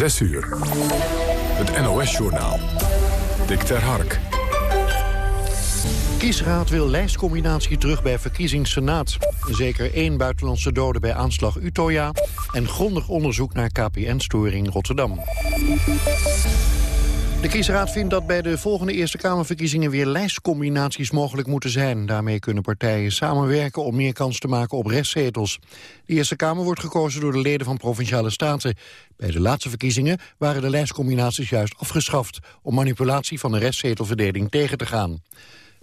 6 uur. Het NOS-journaal. Dick ter Hark. Kiesraad wil lijstcombinatie terug bij verkiezingssenaat. Zeker één buitenlandse dode bij aanslag Utoya... en grondig onderzoek naar KPN-storing Rotterdam. De kiesraad vindt dat bij de volgende Eerste Kamerverkiezingen weer lijstcombinaties mogelijk moeten zijn. Daarmee kunnen partijen samenwerken om meer kans te maken op restzetels. De Eerste Kamer wordt gekozen door de leden van Provinciale Staten. Bij de laatste verkiezingen waren de lijstcombinaties juist afgeschaft... om manipulatie van de restzetelverdeling tegen te gaan.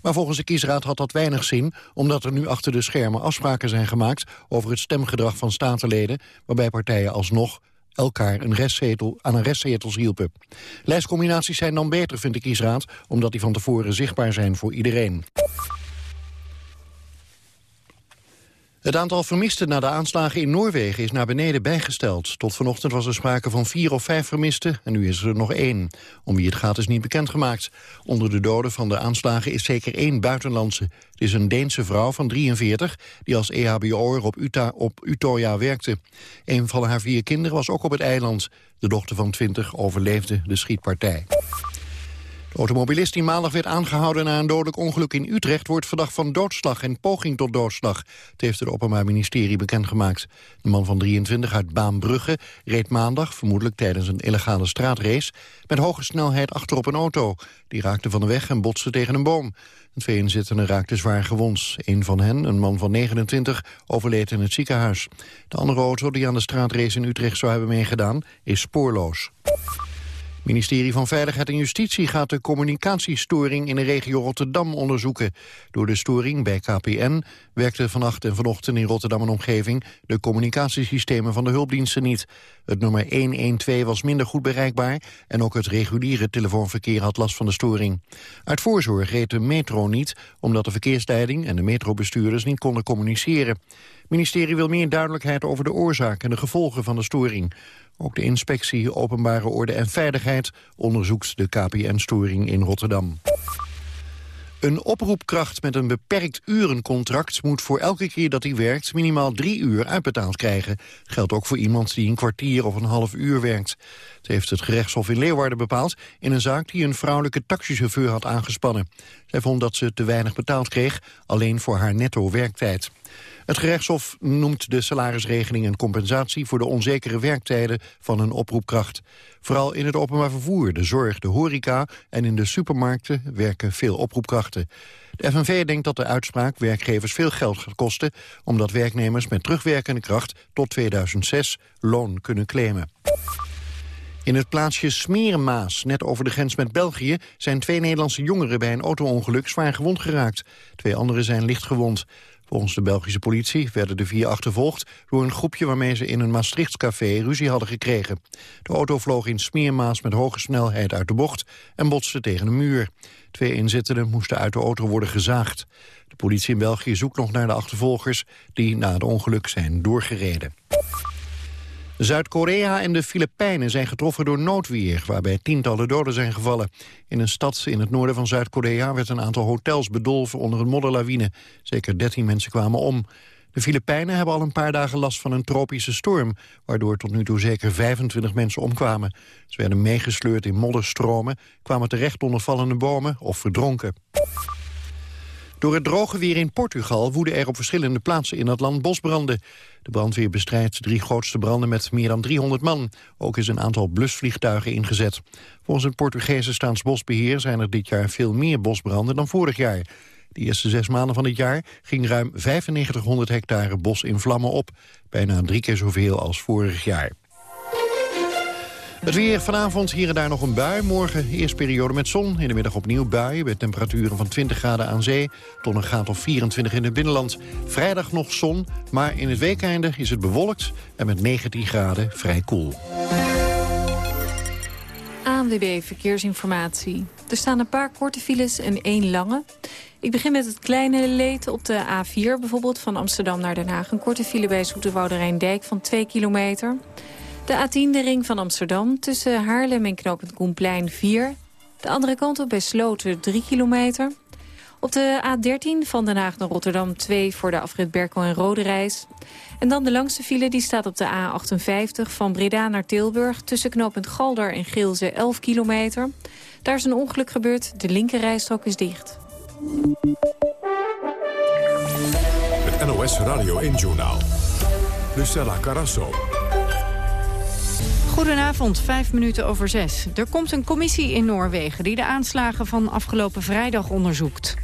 Maar volgens de kiesraad had dat weinig zin... omdat er nu achter de schermen afspraken zijn gemaakt... over het stemgedrag van statenleden... waarbij partijen alsnog elkaar een restzetel, aan een restzetels hielpen. Lijstcombinaties zijn dan beter, vindt de kiesraad... omdat die van tevoren zichtbaar zijn voor iedereen. Het aantal vermisten na de aanslagen in Noorwegen is naar beneden bijgesteld. Tot vanochtend was er sprake van vier of vijf vermisten en nu is er nog één. Om wie het gaat is niet bekendgemaakt. Onder de doden van de aanslagen is zeker één buitenlandse. Het is een Deense vrouw van 43 die als EHBO'er op, Utah, op Utoya werkte. Een van haar vier kinderen was ook op het eiland. De dochter van 20 overleefde de schietpartij. De automobilist die maandag werd aangehouden na een dodelijk ongeluk in Utrecht... wordt verdacht van doodslag en poging tot doodslag. Het heeft het Openbaar Ministerie bekendgemaakt. De man van 23 uit Baanbrugge reed maandag, vermoedelijk tijdens een illegale straatrace... met hoge snelheid achter op een auto. Die raakte van de weg en botste tegen een boom. De twee inzittenden raakten zwaar gewond. Een van hen, een man van 29, overleed in het ziekenhuis. De andere auto die aan de straatrace in Utrecht zou hebben meegedaan, is spoorloos. Ministerie van Veiligheid en Justitie gaat de communicatiestoring in de regio Rotterdam onderzoeken. Door de storing bij KPN werkten vannacht en vanochtend in Rotterdam en omgeving de communicatiesystemen van de hulpdiensten niet. Het nummer 112 was minder goed bereikbaar en ook het reguliere telefoonverkeer had last van de storing. Uit voorzorg reed de metro niet, omdat de verkeersleiding en de metrobestuurders niet konden communiceren. Het ministerie wil meer duidelijkheid over de oorzaak en de gevolgen van de storing. Ook de inspectie Openbare Orde en Veiligheid onderzoekt de KPN-storing in Rotterdam. Een oproepkracht met een beperkt urencontract moet voor elke keer dat hij werkt minimaal drie uur uitbetaald krijgen. geldt ook voor iemand die een kwartier of een half uur werkt. Het heeft het gerechtshof in Leeuwarden bepaald in een zaak die een vrouwelijke taxichauffeur had aangespannen. Zij vond dat ze te weinig betaald kreeg, alleen voor haar netto werktijd. Het gerechtshof noemt de salarisregeling een compensatie voor de onzekere werktijden van een oproepkracht. Vooral in het openbaar vervoer, de zorg, de horeca en in de supermarkten werken veel oproepkrachten. De FNV denkt dat de uitspraak werkgevers veel geld gaat kosten... omdat werknemers met terugwerkende kracht tot 2006 loon kunnen claimen. In het plaatsje Smerenmaas, net over de grens met België... zijn twee Nederlandse jongeren bij een auto-ongeluk zwaar gewond geraakt. Twee anderen zijn licht gewond. Volgens de Belgische politie werden de vier achtervolgd... door een groepje waarmee ze in een Maastrichtscafé ruzie hadden gekregen. De auto vloog in Smeermaas met hoge snelheid uit de bocht... en botste tegen een muur. Twee inzittenden moesten uit de auto worden gezaagd. De politie in België zoekt nog naar de achtervolgers... die na het ongeluk zijn doorgereden. Zuid-Korea en de Filipijnen zijn getroffen door noodweer... waarbij tientallen doden zijn gevallen. In een stad in het noorden van Zuid-Korea... werd een aantal hotels bedolven onder een modderlawine. Zeker 13 mensen kwamen om. De Filipijnen hebben al een paar dagen last van een tropische storm... waardoor tot nu toe zeker 25 mensen omkwamen. Ze werden meegesleurd in modderstromen... kwamen terecht onder vallende bomen of verdronken. Door het droge weer in Portugal woeden er op verschillende plaatsen in dat land bosbranden. De brandweer bestrijdt drie grootste branden met meer dan 300 man. Ook is een aantal blusvliegtuigen ingezet. Volgens het Portugese staatsbosbeheer zijn er dit jaar veel meer bosbranden dan vorig jaar. De eerste zes maanden van dit jaar ging ruim 9500 hectare bos in vlammen op. Bijna drie keer zoveel als vorig jaar. Het weer vanavond hier en daar nog een bui. Morgen eerst periode met zon. In de middag opnieuw buien met temperaturen van 20 graden aan zee... tot een graad of 24 in het binnenland. Vrijdag nog zon, maar in het weekeinde is het bewolkt... en met 19 graden vrij koel. ANWB Verkeersinformatie. Er staan een paar korte files en één lange. Ik begin met het kleine leed op de A4, bijvoorbeeld van Amsterdam naar Den Haag. Een korte file bij Zoeterwoude Dijk van 2 kilometer... De A10, de ring van Amsterdam, tussen Haarlem en knooppunt Koenplein 4. De andere kant op bij Sloten 3 kilometer. Op de A13 van Den Haag naar Rotterdam 2 voor de afrit Berkel en Rode Reis. En dan de langste file die staat op de A58 van Breda naar Tilburg... tussen knooppunt Galder en Geelze 11 kilometer. Daar is een ongeluk gebeurd, de linkerrijstrook is dicht. Het NOS Radio 1-journaal. Lucella Carasso. Goedenavond, vijf minuten over zes. Er komt een commissie in Noorwegen die de aanslagen van afgelopen vrijdag onderzoekt.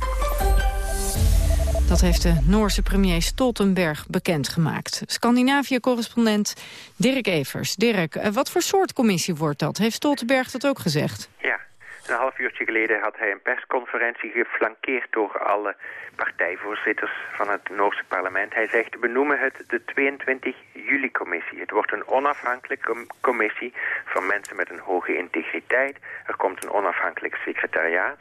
Dat heeft de Noorse premier Stoltenberg bekendgemaakt. Scandinavië-correspondent Dirk Evers. Dirk, eh, wat voor soort commissie wordt dat? Heeft Stoltenberg dat ook gezegd? Ja, een half uurtje geleden had hij een persconferentie geflankeerd door alle partijvoorzitters van het Noorse parlement. Hij zegt, we noemen het de 22 juli-commissie. Het wordt een onafhankelijke commissie van mensen met een hoge integriteit. Er komt een onafhankelijk secretariaat.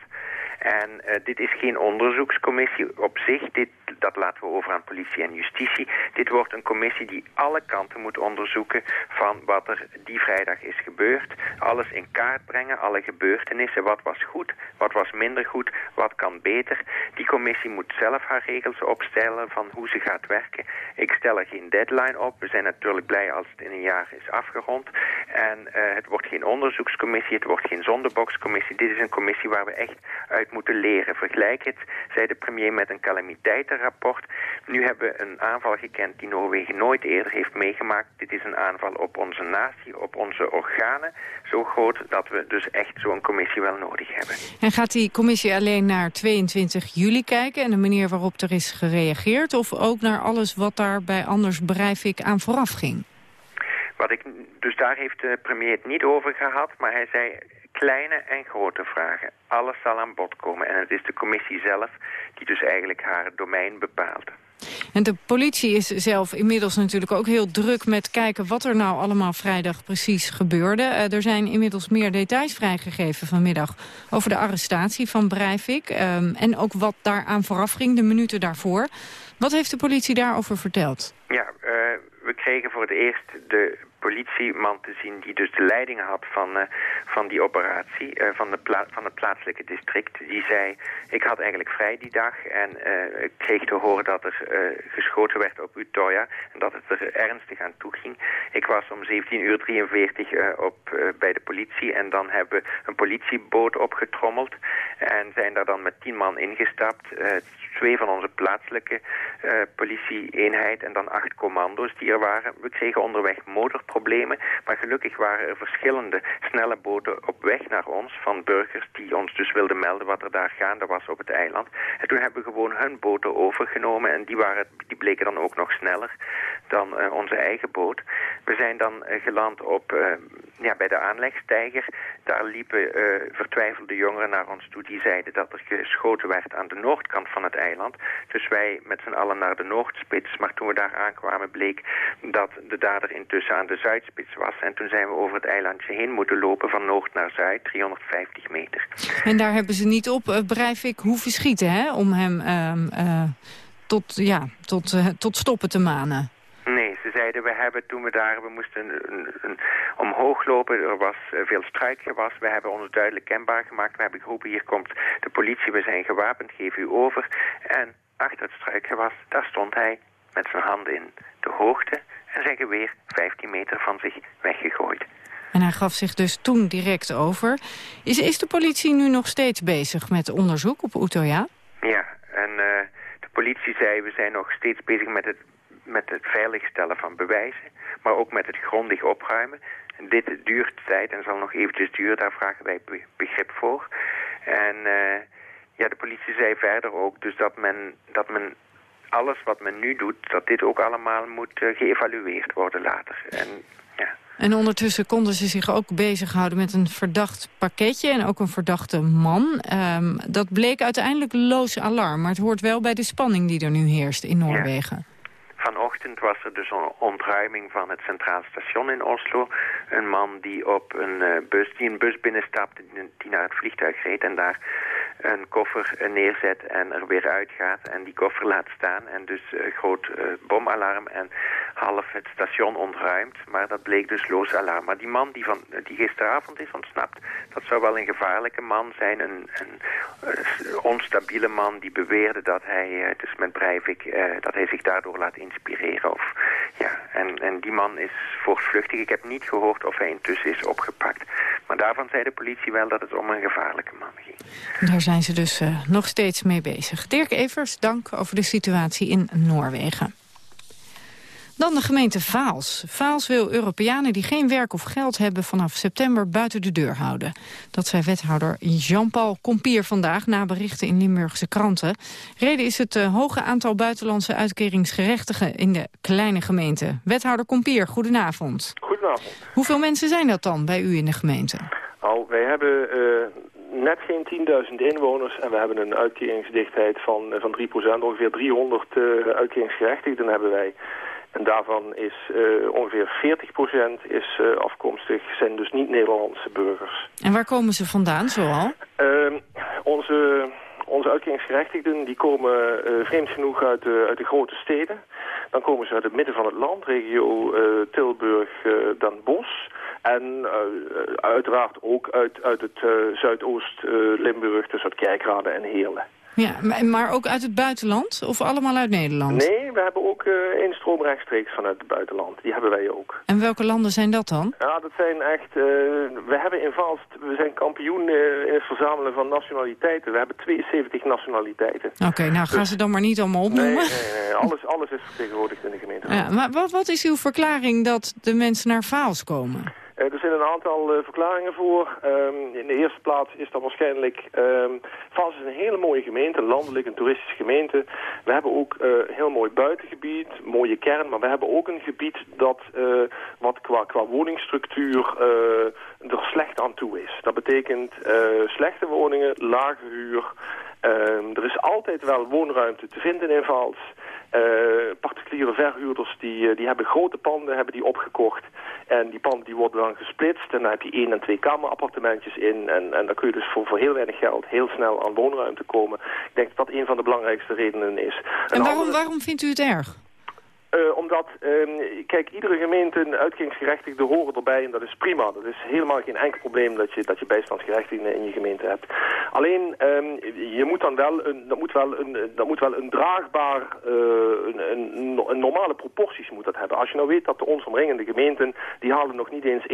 En uh, dit is geen onderzoekscommissie op zich. Dit, dat laten we over aan politie en justitie. Dit wordt een commissie die alle kanten moet onderzoeken van wat er die vrijdag is gebeurd. Alles in kaart brengen, alle gebeurtenissen. Wat was goed, wat was minder goed, wat kan beter. Die commissie moet zelf haar regels opstellen van hoe ze gaat werken. Ik stel er geen deadline op. We zijn natuurlijk blij als het in een jaar is afgerond. En uh, het wordt geen onderzoekscommissie, het wordt geen zondeboxcommissie. Dit is een commissie waar we echt uit moeten leren. Vergelijk het, zei de premier, met een calamiteitenrapport. Nu hebben we een aanval gekend die Noorwegen nooit eerder heeft meegemaakt. Dit is een aanval op onze natie, op onze organen. Zo groot dat we dus echt zo'n commissie wel nodig hebben. En gaat die commissie alleen naar 22 juli kijken... en de manier waarop er is gereageerd... of ook naar alles wat daar bij Anders ik aan vooraf ging? Wat ik, dus daar heeft de premier het niet over gehad, maar hij zei kleine en grote vragen. Alles zal aan bod komen en het is de commissie zelf die dus eigenlijk haar domein bepaalt. En de politie is zelf inmiddels natuurlijk ook heel druk met kijken wat er nou allemaal vrijdag precies gebeurde. Uh, er zijn inmiddels meer details vrijgegeven vanmiddag over de arrestatie van Breivik. Um, en ook wat daaraan vooraf ging, de minuten daarvoor. Wat heeft de politie daarover verteld? Ja, uh, we kregen voor het eerst de politieman te zien die dus de leiding had van, uh, van die operatie, uh, van, de van het plaatselijke district. Die zei, ik had eigenlijk vrij die dag en uh, ik kreeg te horen dat er geschoten werd op Utoya en dat het er ernstig aan toe ging. Ik was om 17 uur 43 op, bij de politie en dan hebben we een politieboot opgetrommeld en zijn daar dan met tien man ingestapt. twee van onze plaatselijke politie-eenheid en dan acht commando's die er waren. We kregen onderweg motorproblemen problemen. Maar gelukkig waren er verschillende snelle boten op weg naar ons van burgers die ons dus wilden melden wat er daar gaande was op het eiland. En toen hebben we gewoon hun boten overgenomen en die, waren, die bleken dan ook nog sneller dan uh, onze eigen boot. We zijn dan uh, geland op, uh, ja, bij de aanlegstijger. Daar liepen vertwijfelde jongeren naar ons toe die zeiden dat er geschoten werd aan de noordkant van het eiland. Dus wij met z'n allen naar de noordspits. Maar toen we daar aankwamen bleek dat de dader intussen aan de zuidspits was. En toen zijn we over het eilandje heen moeten lopen van noord naar zuid, 350 meter. En daar hebben ze niet op, uh, Breivik, hoeven schieten, hè? Om hem uh, tot, ja, tot, tot stoppen te manen. Nee, ze zeiden, we hebben toen we daar, we moesten een, een, omhoog lopen, er was veel struikgewas, we hebben ons duidelijk kenbaar gemaakt, we hebben geroepen, hier komt de politie, we zijn gewapend, geef u over. En achter het struikgewas, daar stond hij met zijn handen in de hoogte en zijn geweer 15 meter van zich weggegooid. En hij gaf zich dus toen direct over. Is, is de politie nu nog steeds bezig met onderzoek op Utoya? Ja, en uh, de politie zei we zijn nog steeds bezig met het, met het veiligstellen van bewijzen. Maar ook met het grondig opruimen. En dit duurt tijd en zal nog eventjes duren, daar vragen wij begrip voor. En uh, ja, de politie zei verder ook dus dat men, dat men alles wat men nu doet, dat dit ook allemaal moet uh, geëvalueerd worden later. En, ja. en ondertussen konden ze zich ook bezighouden met een verdacht pakketje en ook een verdachte man. Um, dat bleek uiteindelijk loos alarm, maar het hoort wel bij de spanning die er nu heerst in Noorwegen. Ja. Vanochtend was er dus een ontruiming van het Centraal Station in Oslo. Een man die op een uh, bus, die een bus binnenstapte, die naar het vliegtuig reed en daar een koffer neerzet en er weer uitgaat en die koffer laat staan. En dus uh, groot uh, bomalarm. En half het station ontruimd. Maar dat bleek dus loos alarm. Maar die man die, van, die gisteravond is ontsnapt, dat zou wel een gevaarlijke man zijn. Een, een, onstabiele man die beweerde dat hij, dus met Breivik, dat hij zich daardoor laat inspireren. Of, ja, en, en die man is voortvluchtig. Ik heb niet gehoord of hij intussen is opgepakt. Maar daarvan zei de politie wel dat het om een gevaarlijke man ging. Daar zijn ze dus uh, nog steeds mee bezig. Dirk Evers, dank over de situatie in Noorwegen. Dan de gemeente Vaals. Vaals wil Europeanen die geen werk of geld hebben vanaf september buiten de deur houden. Dat zei wethouder Jean-Paul Compier vandaag na berichten in Limburgse kranten. Reden is het uh, hoge aantal buitenlandse uitkeringsgerechtigen in de kleine gemeente. Wethouder Compier, goedenavond. Goedenavond. Hoeveel mensen zijn dat dan bij u in de gemeente? Nou, wij hebben uh, net geen 10.000 inwoners en we hebben een uitkeringsdichtheid van, van 3%. Ongeveer 300 uh, uitkeringsgerechtigden hebben wij. En daarvan is uh, ongeveer 40% is uh, afkomstig, zijn dus niet Nederlandse burgers. En waar komen ze vandaan zoal? Uh, onze, onze uitkeringsgerechtigden die komen vreemd genoeg uit de, uit de grote steden. Dan komen ze uit het midden van het land, regio Tilburg, Den Bosch. En uiteraard ook uit, uit het Zuidoost-Limburg, dus uit Kerkrade en Heerlen. Ja, maar ook uit het buitenland? Of allemaal uit Nederland? Nee, we hebben ook uh, instroom rechtstreeks vanuit het buitenland. Die hebben wij ook. En welke landen zijn dat dan? Ja, dat zijn echt... Uh, we hebben in Valst... We zijn kampioen uh, in het verzamelen van nationaliteiten. We hebben 72 nationaliteiten. Oké, okay, nou gaan ze dan maar niet allemaal opnoemen. Nee, nee, nee, alles, alles is vertegenwoordigd in de gemeente. Ja, maar wat, wat is uw verklaring dat de mensen naar Vaals komen? Er zijn een aantal uh, verklaringen voor. Um, in de eerste plaats is dat waarschijnlijk... Um, is een hele mooie gemeente, een landelijk en toeristische gemeente. We hebben ook uh, heel mooi buitengebied, mooie kern... maar we hebben ook een gebied dat wat qua, qua woningsstructuur er slecht aan toe is. Dat betekent slechte woningen, lage huur... Um, er is altijd wel woonruimte te vinden in Vals... Uh, particuliere verhuurders die, uh, die hebben grote panden hebben die opgekocht. En die panden die worden dan gesplitst. En dan heb je één en twee kamerappartementjes in. En, en dan kun je dus voor, voor heel weinig geld heel snel aan woonruimte komen. Ik denk dat dat een van de belangrijkste redenen is. En waarom, waarom vindt u het erg? Uh, omdat, uh, kijk, iedere gemeente een uitkeringsgerechtigde horen erbij en dat is prima. Dat is helemaal geen enkel probleem dat je, dat je bijstandsgerechtigden in je gemeente hebt. Alleen, um, je moet dan wel een, dat moet wel een, dat moet wel een draagbaar, uh, een, een, een, normale proporties moet dat hebben. Als je nou weet dat de ons omringende gemeenten, die halen nog niet eens 1%,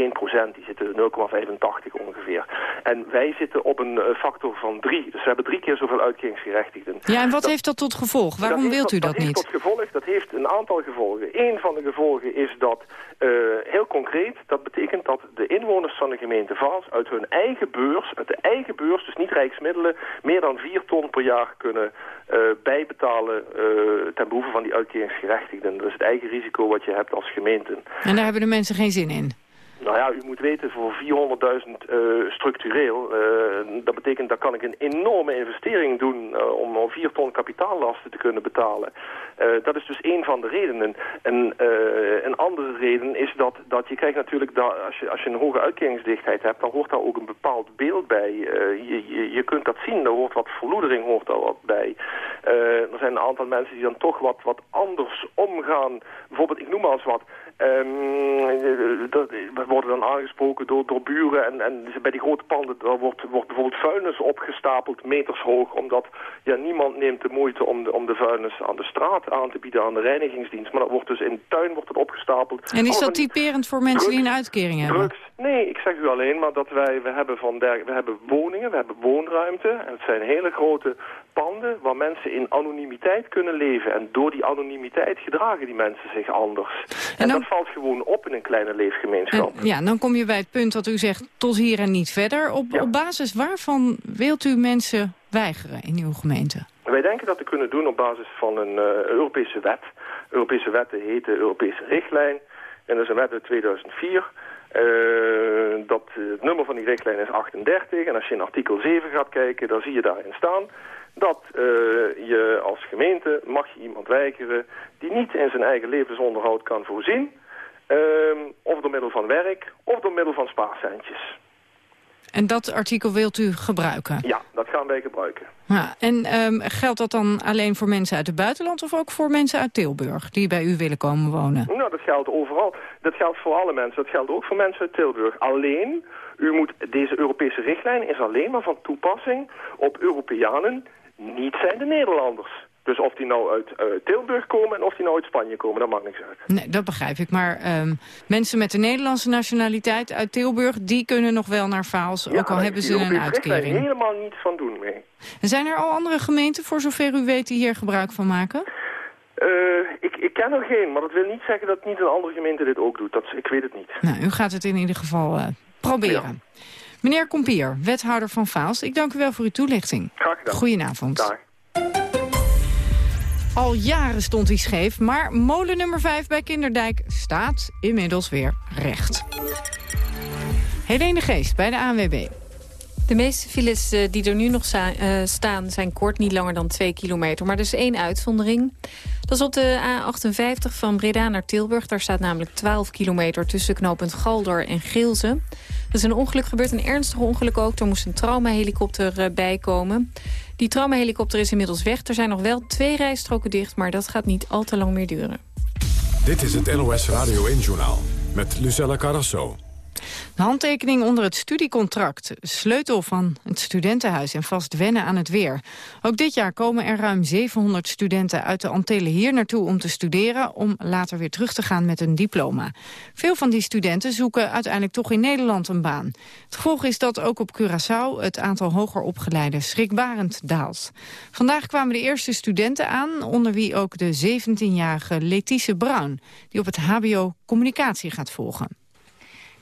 die zitten 0,85 ongeveer. En wij zitten op een factor van 3, dus we hebben drie keer zoveel uitkeringsgerechtigden. Ja, en wat heeft dat tot gevolg? Waarom dat wilt u dat, dat niet? Dat heeft tot gevolg, dat heeft een aantal gevolgen. Een van de gevolgen is dat, uh, heel concreet, dat betekent dat de inwoners van de gemeente Vaals uit hun eigen beurs, uit de eigen beurs, dus niet rijksmiddelen, meer dan 4 ton per jaar kunnen uh, bijbetalen uh, ten behoeve van die uitkeringsgerechtigden. Dat is het eigen risico wat je hebt als gemeente. En daar hebben de mensen geen zin in? Nou ja, u moet weten, voor 400.000 uh, structureel, uh, dat betekent dat kan ik een enorme investering doen uh, om al 4 ton kapitaallasten te kunnen betalen. dat is dus een van de redenen. En een andere reden is dat, dat je krijgt natuurlijk, dat als, je, als je een hoge uitkeringsdichtheid hebt, dan hoort daar ook een bepaald beeld bij. Je, je, je, kunt dat zien, er hoort wat verloedering hoort daar wat bij. er zijn een aantal mensen die dan toch wat, wat anders omgaan. Bijvoorbeeld, ik noem maar eens wat, Um, dat, we worden dan aangesproken door, door buren en, en bij die grote panden daar wordt, wordt bijvoorbeeld vuilnis opgestapeld meters hoog omdat ja, niemand neemt de moeite om de, om de vuilnis aan de straat aan te bieden aan de reinigingsdienst. Maar dat wordt dus in de tuin wordt het opgestapeld. En is dat typerend voor mensen die een uitkering hebben? Drugs? Nee, ik zeg u alleen maar dat wij, we hebben, van der, we hebben woningen, we hebben woonruimte en het zijn hele grote panden waar mensen in anonimiteit kunnen leven. En door die anonimiteit gedragen die mensen zich anders. En, dat valt gewoon op in een kleine leefgemeenschap. En, ja, dan kom je bij het punt dat u zegt tot hier en niet verder. Op, ja. op basis waarvan wilt u mensen weigeren in uw gemeente? Wij denken dat te kunnen doen op basis van een uh, Europese wet. Europese wetten heten Europese richtlijn. En dat is een wet uit 2004... Uh, dat, het nummer van die richtlijn is 38 en als je in artikel 7 gaat kijken, dan zie je daarin staan dat uh, je als gemeente mag iemand weigeren die niet in zijn eigen levensonderhoud kan voorzien, uh, of door middel van werk of door middel van spaarcentjes. En dat artikel wilt u gebruiken? Ja, dat gaan wij gebruiken. Ja, en um, geldt dat dan alleen voor mensen uit het buitenland... of ook voor mensen uit Tilburg die bij u willen komen wonen? Nou, dat geldt overal. Dat geldt voor alle mensen. Dat geldt ook voor mensen uit Tilburg. Alleen, u moet, deze Europese richtlijn is alleen maar van toepassing op Europeanen, niet zijn de Nederlanders. Dus of die nou uit uh, Tilburg komen en of die nou uit Spanje komen, dat maakt niks uit. Nee, dat begrijp ik. Maar um, mensen met de Nederlandse nationaliteit uit Tilburg... die kunnen nog wel naar Vaals, ja, ook al hebben ze een uitkering. Daar helemaal niets van doen mee. En zijn er al andere gemeenten, voor zover u weet, die hier gebruik van maken? Uh, ik, ik ken er geen, maar dat wil niet zeggen dat niet een andere gemeente dit ook doet. Dat, ik weet het niet. Nou, u gaat het in ieder geval uh, proberen. Ja. Meneer Kompier, wethouder van Vaals, ik dank u wel voor uw toelichting. Graag gedaan. Goedenavond. Dag. Al jaren stond hij scheef, maar molen nummer 5 bij Kinderdijk staat inmiddels weer recht. Helene Geest bij de ANWB. De meeste files eh, die er nu nog uh, staan zijn kort, niet langer dan 2 kilometer. Maar er is één uitzondering. Dat is op de A58 van Breda naar Tilburg. Daar staat namelijk 12 kilometer tussen knooppunt Galder en Geelze. Er is een ongeluk gebeurd, een ernstig ongeluk ook. Er moest een traumahelikopter uh, bij komen. Die traumahelikopter is inmiddels weg. Er zijn nog wel twee rijstroken dicht, maar dat gaat niet al te lang meer duren. Dit is het NOS Radio 1-journaal met Lucella Carrasso. De handtekening onder het studiecontract, sleutel van het studentenhuis en vast wennen aan het weer. Ook dit jaar komen er ruim 700 studenten uit de Antillen hier naartoe om te studeren, om later weer terug te gaan met een diploma. Veel van die studenten zoeken uiteindelijk toch in Nederland een baan. Het gevolg is dat ook op Curaçao het aantal hoger opgeleiden schrikbarend daalt. Vandaag kwamen de eerste studenten aan, onder wie ook de 17-jarige Letice Brown, die op het hbo communicatie gaat volgen.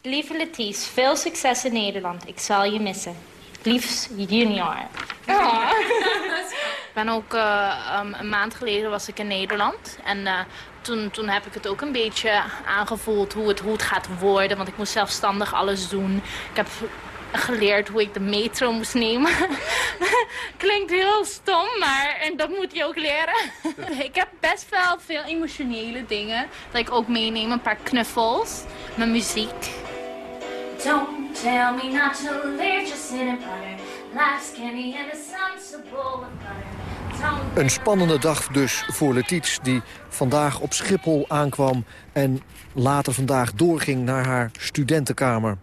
Lieve Letice, veel succes in Nederland. Ik zal je missen. Liefs junior. Ik ben ook uh, um, een maand geleden was ik in Nederland. En uh, toen, toen heb ik het ook een beetje aangevoeld hoe het, hoe het gaat worden. Want ik moest zelfstandig alles doen. Ik heb geleerd hoe ik de metro moest nemen. Klinkt heel stom, maar en dat moet je ook leren. ik heb best wel veel emotionele dingen. Dat ik ook meeneem, een paar knuffels, mijn muziek. Don't tell me not to live, just sit and putter. Life's and the sun's a bowl of butter. Een spannende dag dus voor Letiz, die vandaag op Schiphol aankwam... en later vandaag doorging naar haar studentenkamer.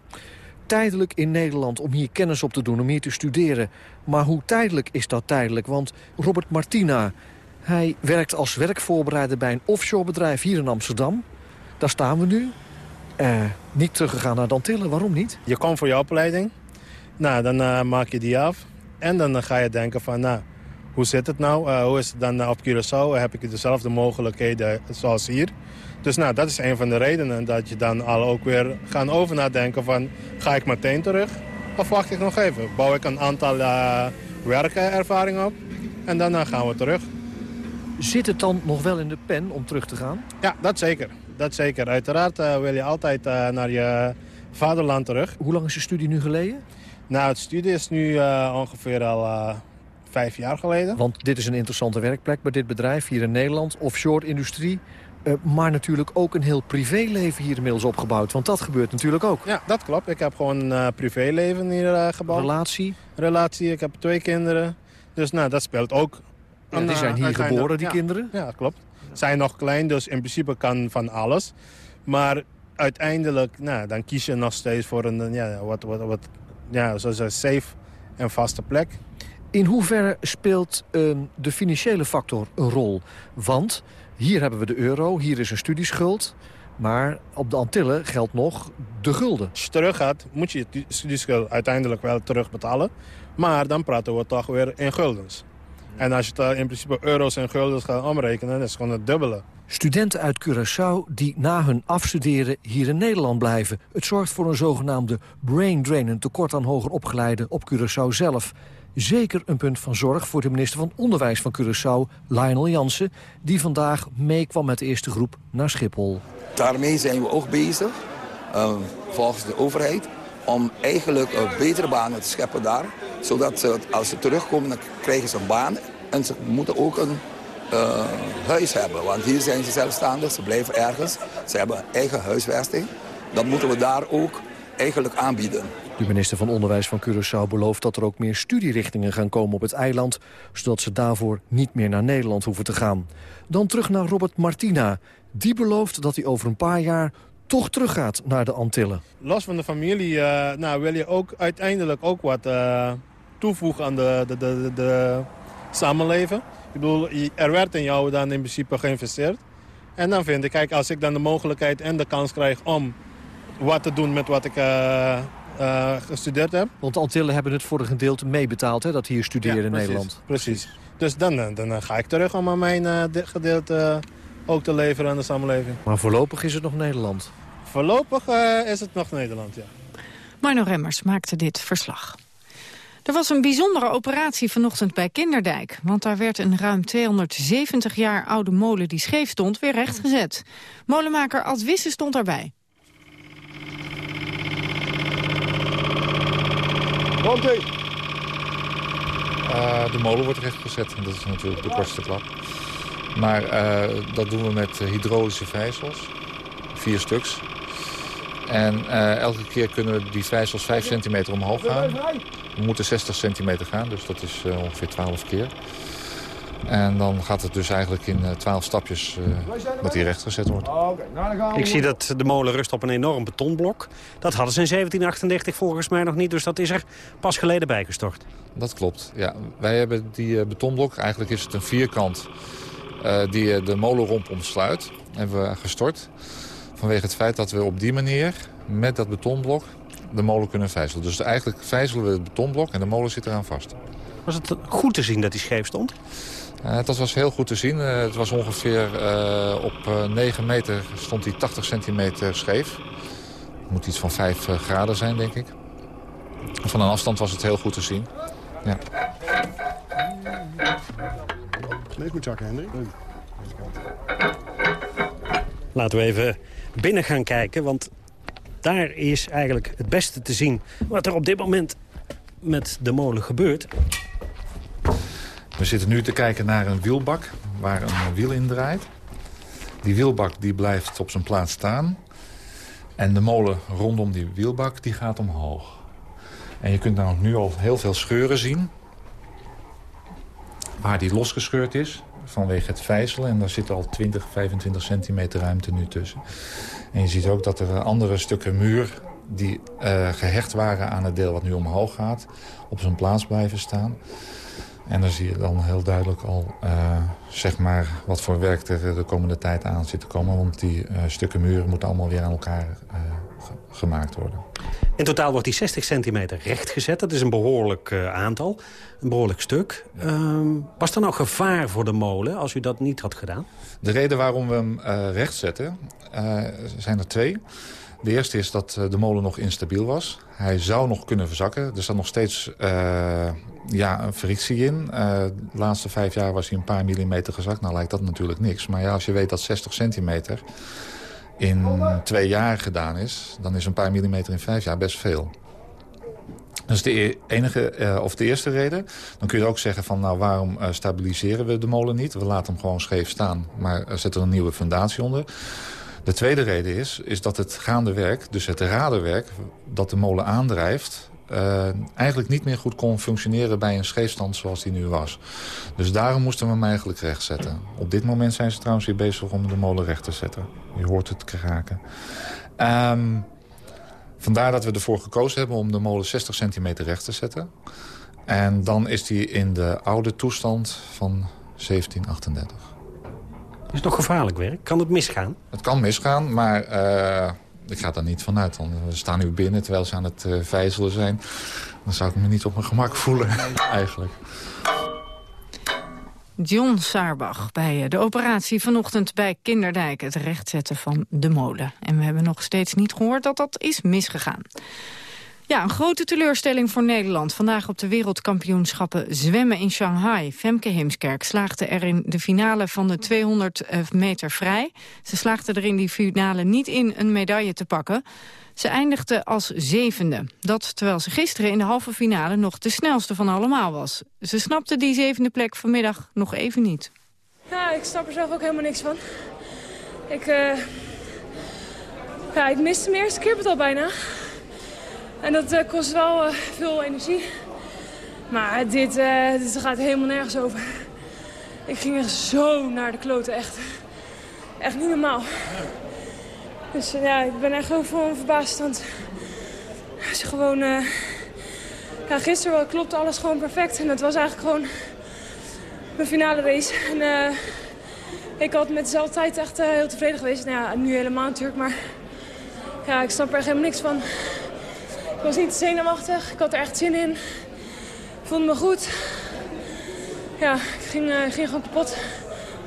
Tijdelijk in Nederland om hier kennis op te doen, om hier te studeren. Maar hoe tijdelijk is dat tijdelijk? Want Robert Martina, hij werkt als werkvoorbereider bij een offshore bedrijf hier in Amsterdam. Daar staan we nu. Uh, niet teruggegaan naar Dantillen. Waarom niet? Je komt voor je opleiding. Nou, dan uh, maak je die af. En dan uh, ga je denken van, nou, hoe zit het nou? hoe is het dan op Curaçao? Heb ik dezelfde mogelijkheden zoals hier? Dus nou, dat is een van de redenen dat je dan al ook weer gaan over nadenken van... ga ik meteen terug of wacht ik nog even? Bouw ik een aantal werkervaringen op en dan gaan we terug. Zit het dan nog wel in de pen om terug te gaan? Ja, dat zeker dat zeker. Uiteraard uh, wil je altijd uh, naar je vaderland terug. Hoe lang is je studie nu geleden? Nou, het studie is nu uh, ongeveer al vijf jaar geleden. Want dit is een interessante werkplek bij dit bedrijf hier in Nederland. Offshore industrie. maar natuurlijk ook een heel privéleven hier inmiddels opgebouwd. Want dat gebeurt natuurlijk ook. Ja, dat klopt. Ik heb gewoon een privéleven hier gebouwd. Relatie? Relatie. Ik heb twee kinderen. Dus nou, dat speelt ook. Ja, die zijn hier geboren, die kinderen? Ja, klopt zijn nog klein, dus in principe kan van alles. Maar uiteindelijk, nou, dan kies je nog steeds voor een ja, wat, wat, wat, ja, zoals een safe en vaste plek. In hoeverre speelt uh, de financiële factor een rol? Want hier hebben we de euro, hier is een studieschuld... Maar op de Antillen geldt nog de gulden. Als je terug gaat, moet je je studieschuld uiteindelijk wel terugbetalen. Maar dan praten we toch weer in guldens. En als je het in principe euro's en guldens gaat omrekenen, dat is gewoon het dubbele. Studenten uit Curaçao die na hun afstuderen hier in Nederland blijven. Het zorgt voor een zogenaamde brain drain, een tekort aan hoger opgeleiden op Curaçao zelf. Zeker een punt van zorg voor de minister van Onderwijs van Curaçao, Lionel Jansen... die vandaag meekwam met de eerste groep naar Schiphol. Daarmee zijn we ook bezig, uh, volgens de overheid... om eigenlijk uh, betere banen te scheppen daar zodat ze, als ze terugkomen, dan krijgen ze een baan. En ze moeten ook een uh, huis hebben. Want hier zijn ze zelfstandig, ze blijven ergens. Ze hebben eigen huisvesting. Dan moeten we daar ook eigenlijk aanbieden. De minister van Onderwijs van Curaçao belooft dat er ook meer studierichtingen gaan komen op het eiland, zodat ze daarvoor niet meer naar Nederland hoeven te gaan. Dan terug naar Robert Martina. Die belooft dat hij over een paar jaar toch teruggaat naar de Antillen. Los van de familie uh, nou, wil je ook uiteindelijk ook wat uh, toevoegen aan de, de, de, de, samenleving. Ik bedoel, er werd in jou dan in principe geïnvesteerd. En dan vind ik, kijk, als ik dan de mogelijkheid en de kans krijg om wat te doen met wat ik uh, gestudeerd heb. Want de Antillen hebben het voor een gedeelte meebetaald, hè, dat hier studeren ja, in Nederland. Precies. Dus dan, dan ga ik terug om aan mijn gedeelte ook te leveren aan de samenleving. Maar voorlopig is het nog Nederland? Voorlopig uh, is het nog Nederland, ja. Marno Remmers maakte dit verslag. Er was een bijzondere operatie vanochtend bij Kinderdijk. Want daar werd een ruim 270 jaar oude molen die scheef stond weer rechtgezet. Molenmaker Ad Wisse stond daarbij. Komt uh, De molen wordt rechtgezet en dat is natuurlijk de kortste klap. Maar uh, dat doen we met hydraulische vijzels. Vier stuks. En uh, elke keer kunnen we die vijzels 5 centimeter omhoog gaan. We moeten 60 centimeter gaan, dus dat is uh, ongeveer 12 keer. En dan gaat het dus eigenlijk in 12 stapjes dat die rechtgezet wordt. Ik zie dat de molen rust op een enorm betonblok. Dat hadden ze in 1738 volgens mij nog niet, dus dat is er pas geleden bijgestort. Dat klopt, ja. Wij hebben die betonblok, eigenlijk is het een vierkant... Uh, die de molenromp omsluit, hebben we gestort. Vanwege het feit dat we op die manier met dat betonblok de molen kunnen vijzelen. Dus eigenlijk vijzelen we het betonblok en de molen zit eraan vast. Was het goed te zien dat hij scheef stond? Uh, dat was heel goed te zien. Uh, het was ongeveer uh, op 9 meter stond hij 80 centimeter scheef. Het moet iets van 5 graden zijn, denk ik. Van een afstand was het heel goed te zien. Ja. Nee, goed zakken, Hendrik. Laten we even binnen gaan kijken, want daar is eigenlijk het beste te zien... wat er op dit moment met de molen gebeurt. We zitten nu te kijken naar een wielbak waar een wiel in draait. Die wielbak die blijft op zijn plaats staan. En de molen rondom die wielbak die gaat omhoog. En je kunt nou nu al heel veel scheuren zien. Waar die losgescheurd is vanwege het vijzelen. En daar zit al 20, 25 centimeter ruimte nu tussen. En je ziet ook dat er andere stukken muur die uh, gehecht waren aan het deel wat nu omhoog gaat... op zijn plaats blijven staan. En dan zie je dan heel duidelijk al uh, zeg maar wat voor werk er de komende tijd aan zit te komen. Want die stukken muren moeten allemaal weer aan elkaar gemaakt worden. In totaal wordt die 60 centimeter rechtgezet. Dat is een behoorlijk uh, aantal, een behoorlijk stuk. Uh, was er nou gevaar voor de molen als u dat niet had gedaan? De reden waarom we hem uh, recht zetten uh, zijn er twee. De eerste is dat de molen nog instabiel was. Hij zou nog kunnen verzakken. Er staat nog steeds ja, een frictie in. de laatste vijf jaar was hij een paar millimeter gezakt. Nou lijkt dat natuurlijk niks. Maar ja, als je weet dat 60 centimeter in twee jaar gedaan is... dan is een paar millimeter in vijf jaar best veel. Dat is de enige, uh, of de eerste reden. Dan kun je ook zeggen van, nou, waarom uh, stabiliseren we de molen niet? We laten hem gewoon scheef staan, maar zetten er een nieuwe fundatie onder. De tweede reden is, is dat het gaande werk, dus het raderwerk... dat de molen aandrijft, uh, eigenlijk niet meer goed kon functioneren bij een scheefstand zoals die nu was. Dus daarom moesten we hem eigenlijk recht zetten. Op dit moment zijn ze trouwens weer bezig om de molen recht te zetten. Je hoort het kraken. Um, vandaar dat we ervoor gekozen hebben om de molen 60 centimeter recht te zetten. En dan is die in de oude toestand van 1738. Is het nog gevaarlijk werk? Kan het misgaan? Het kan misgaan, maar uh, ik ga daar niet vanuit. We staan nu binnen terwijl ze aan het uh, vijzelen zijn. Dan zou ik me niet op mijn gemak voelen, eigenlijk. John Saarbach bij de operatie vanochtend bij Kinderdijk... het rechtzetten van de molen. En we hebben nog steeds niet gehoord dat dat is misgegaan. Ja, een grote teleurstelling voor Nederland. Vandaag op de wereldkampioenschappen zwemmen in Shanghai. Femke Heemskerk slaagde er in de finale van de 200 meter vrij. Ze slaagde er in die finale niet in een medaille te pakken. Ze eindigde als zevende. Dat terwijl ze gisteren in de halve finale nog de snelste van allemaal was. Ze snapte die zevende plek vanmiddag nog even niet. Ja, ik snap er zelf ook helemaal niks van. Ik, uh... ja, ik miste mijn eerste kip het al bijna. En dat eh, kost wel eh, veel energie. Maar dit, eh, dit gaat helemaal nergens over. Ik ging echt zo naar de kloten, echt. Echt niet normaal. Dus ja, ik ben echt veel verbaasd. Want gewoon... eh, ja, gisteren klopte alles gewoon perfect. En het was eigenlijk gewoon mijn finale race. En ik had met dezelfde tijd echt heel tevreden geweest. Nou ja, nu helemaal natuurlijk, maar ja, ik snap er echt helemaal niks van. Ik was niet zenuwachtig, ik had er echt zin in. Ik voelde me goed. Ja, ik ging, eh, ging gewoon kapot.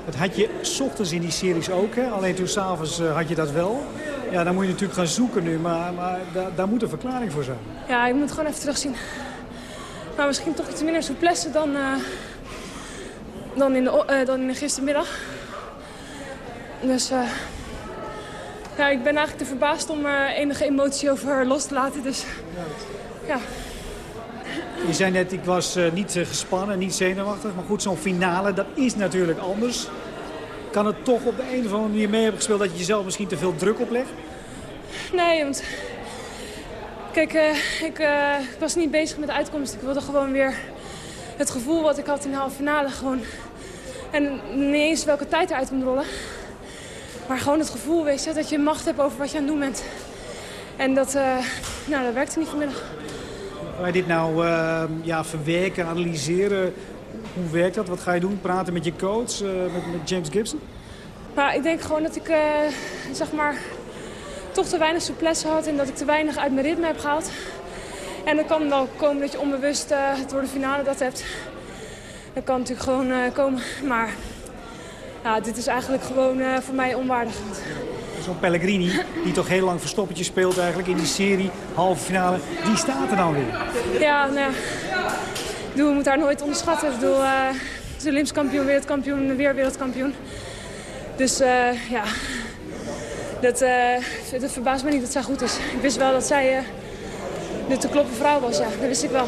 Dat had je 's ochtends in die series ook, hè? alleen toen s'avonds uh, had je dat wel. Ja, dan moet je natuurlijk gaan zoeken nu, maar, maar da daar moet een verklaring voor zijn. Ja, ik moet gewoon even terugzien. Maar misschien toch iets minder souplesse dan, eh, dan, in de, dan in de gistermiddag. Dus ja, ik ben eigenlijk te verbaasd om er enige emotie over los te laten. Dus ja, Je zei net, ik was eh, niet eh, gespannen, niet zenuwachtig. Maar goed, zo'n finale, dat is natuurlijk anders. Kan het toch op de een of andere manier mee hebben gespeeld... dat je jezelf misschien te veel druk oplegt? nee, want kijk, eh, ik, eh, ik was niet bezig met de uitkomst. Ik wilde gewoon weer het gevoel wat ik had in de halve finale gewoon... En niet eens welke tijd eruit komt rollen. Maar gewoon het gevoel, weet je, dat je macht hebt over wat je aan het doen bent. En dat, eh, nou, dat werkte niet vanmiddag. Ga je dit nou eh, ja, verwerken, analyseren? Hoe werkt dat? Wat ga je doen? Praten met je coach, eh, met, met James Gibson? Maar ik denk gewoon dat ik, eh, zeg maar, toch te weinig souplesse had en dat ik te weinig uit mijn ritme heb gehaald. En dan kan wel komen dat je onbewust het door de finale dat hebt. Dat kan natuurlijk gewoon komen. Maar ja, dit is eigenlijk gewoon eh, voor mij onwaardig. Zo'n Pellegrini, die toch heel lang verstoppertje speelt eigenlijk in die serie, halve finale, die staat er dan weer. Ja, nou ja. Moeten haar nooit onderschatten. Ik bedoel, eh, ze is Olympisch kampioen, wereldkampioen, weer wereldkampioen. Dus eh, ja, dat, dat verbaast me niet dat zij goed is. Ik wist wel dat zij de te kloppen vrouw was, ja. Dat wist ik wel.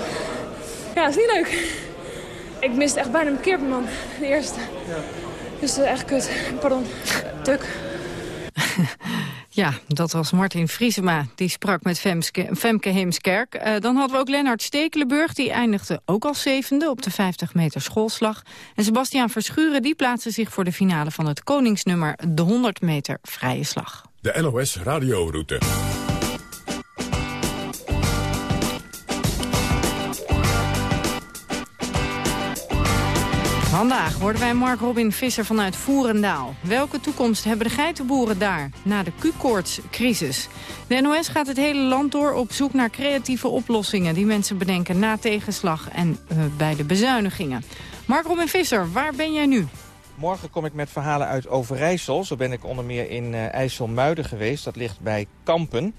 Ja, dat is niet leuk. Ik miste echt bijna mijn keerperman, de eerste. Dus eh, echt kut. Pardon. Tuk. Ja, dat was Martin Vriesema. Die sprak met Femske, Femke Heemskerk. Eh, dan hadden we ook Lennart Stekelenburg. Die eindigde ook als zevende op de 50 meter schoolslag. En Sebastiaan Verschuren die plaatste zich voor de finale van het koningsnummer... de 100 meter vrije slag. De NOS Radioroute. Vandaag hoorden wij Mark Robin Visser vanuit Voerendaal. Welke toekomst hebben de geitenboeren daar na de Q-koortscrisis? De NOS gaat het hele land door op zoek naar creatieve oplossingen... die mensen bedenken na tegenslag en eh, bij de bezuinigingen. Mark Robin Visser, waar ben jij nu? Morgen kom ik met verhalen uit Overijssel. Zo ben ik onder meer in uh, IJsselmuiden geweest. Dat ligt bij Kampen.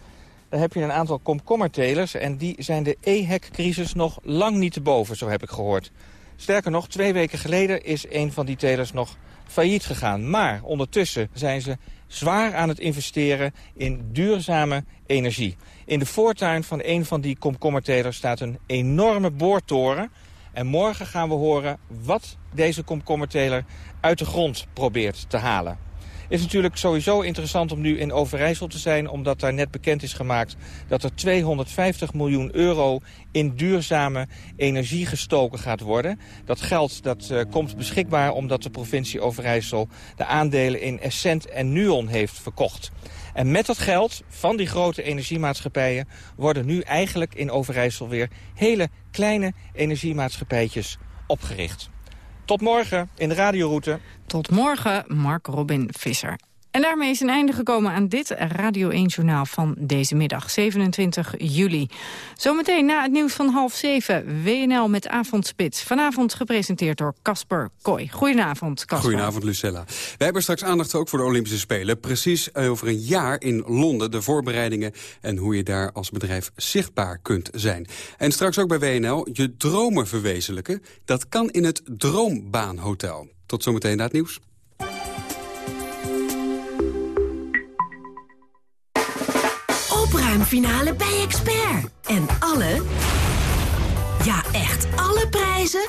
Daar heb je een aantal komkommertelers en die zijn de EHEC-crisis nog lang niet te boven, zo heb ik gehoord. Sterker nog, twee weken geleden is een van die telers nog failliet gegaan. Maar ondertussen zijn ze zwaar aan het investeren in duurzame energie. In de voortuin van een van die komkommertelers staat een enorme boortoren. En morgen gaan we horen wat deze komkommerteler uit de grond probeert te halen. Is natuurlijk sowieso interessant om nu in Overijssel te zijn... omdat daar net bekend is gemaakt dat er 250 miljoen euro... in duurzame energie gestoken gaat worden. Dat geld dat, uh, komt beschikbaar omdat de provincie Overijssel... de aandelen in Essent en Nuon heeft verkocht. En met dat geld van die grote energiemaatschappijen... worden nu eigenlijk in Overijssel weer hele kleine energiemaatschappijtjes opgericht. Tot morgen in de radioroute. Tot morgen, Mark Robin Visser. En daarmee is een einde gekomen aan dit Radio 1-journaal van deze middag, 27 juli. Zometeen na het nieuws van half zeven, WNL met Avondspits. Vanavond gepresenteerd door Casper Kooi. Goedenavond, Casper. Goedenavond, Lucella. Wij hebben straks aandacht ook voor de Olympische Spelen. Precies over een jaar in Londen, de voorbereidingen... en hoe je daar als bedrijf zichtbaar kunt zijn. En straks ook bij WNL, je dromen verwezenlijken. Dat kan in het Droombaanhotel. Tot zometeen na het nieuws. Opruimfinale bij Expert. En alle, ja echt alle prijzen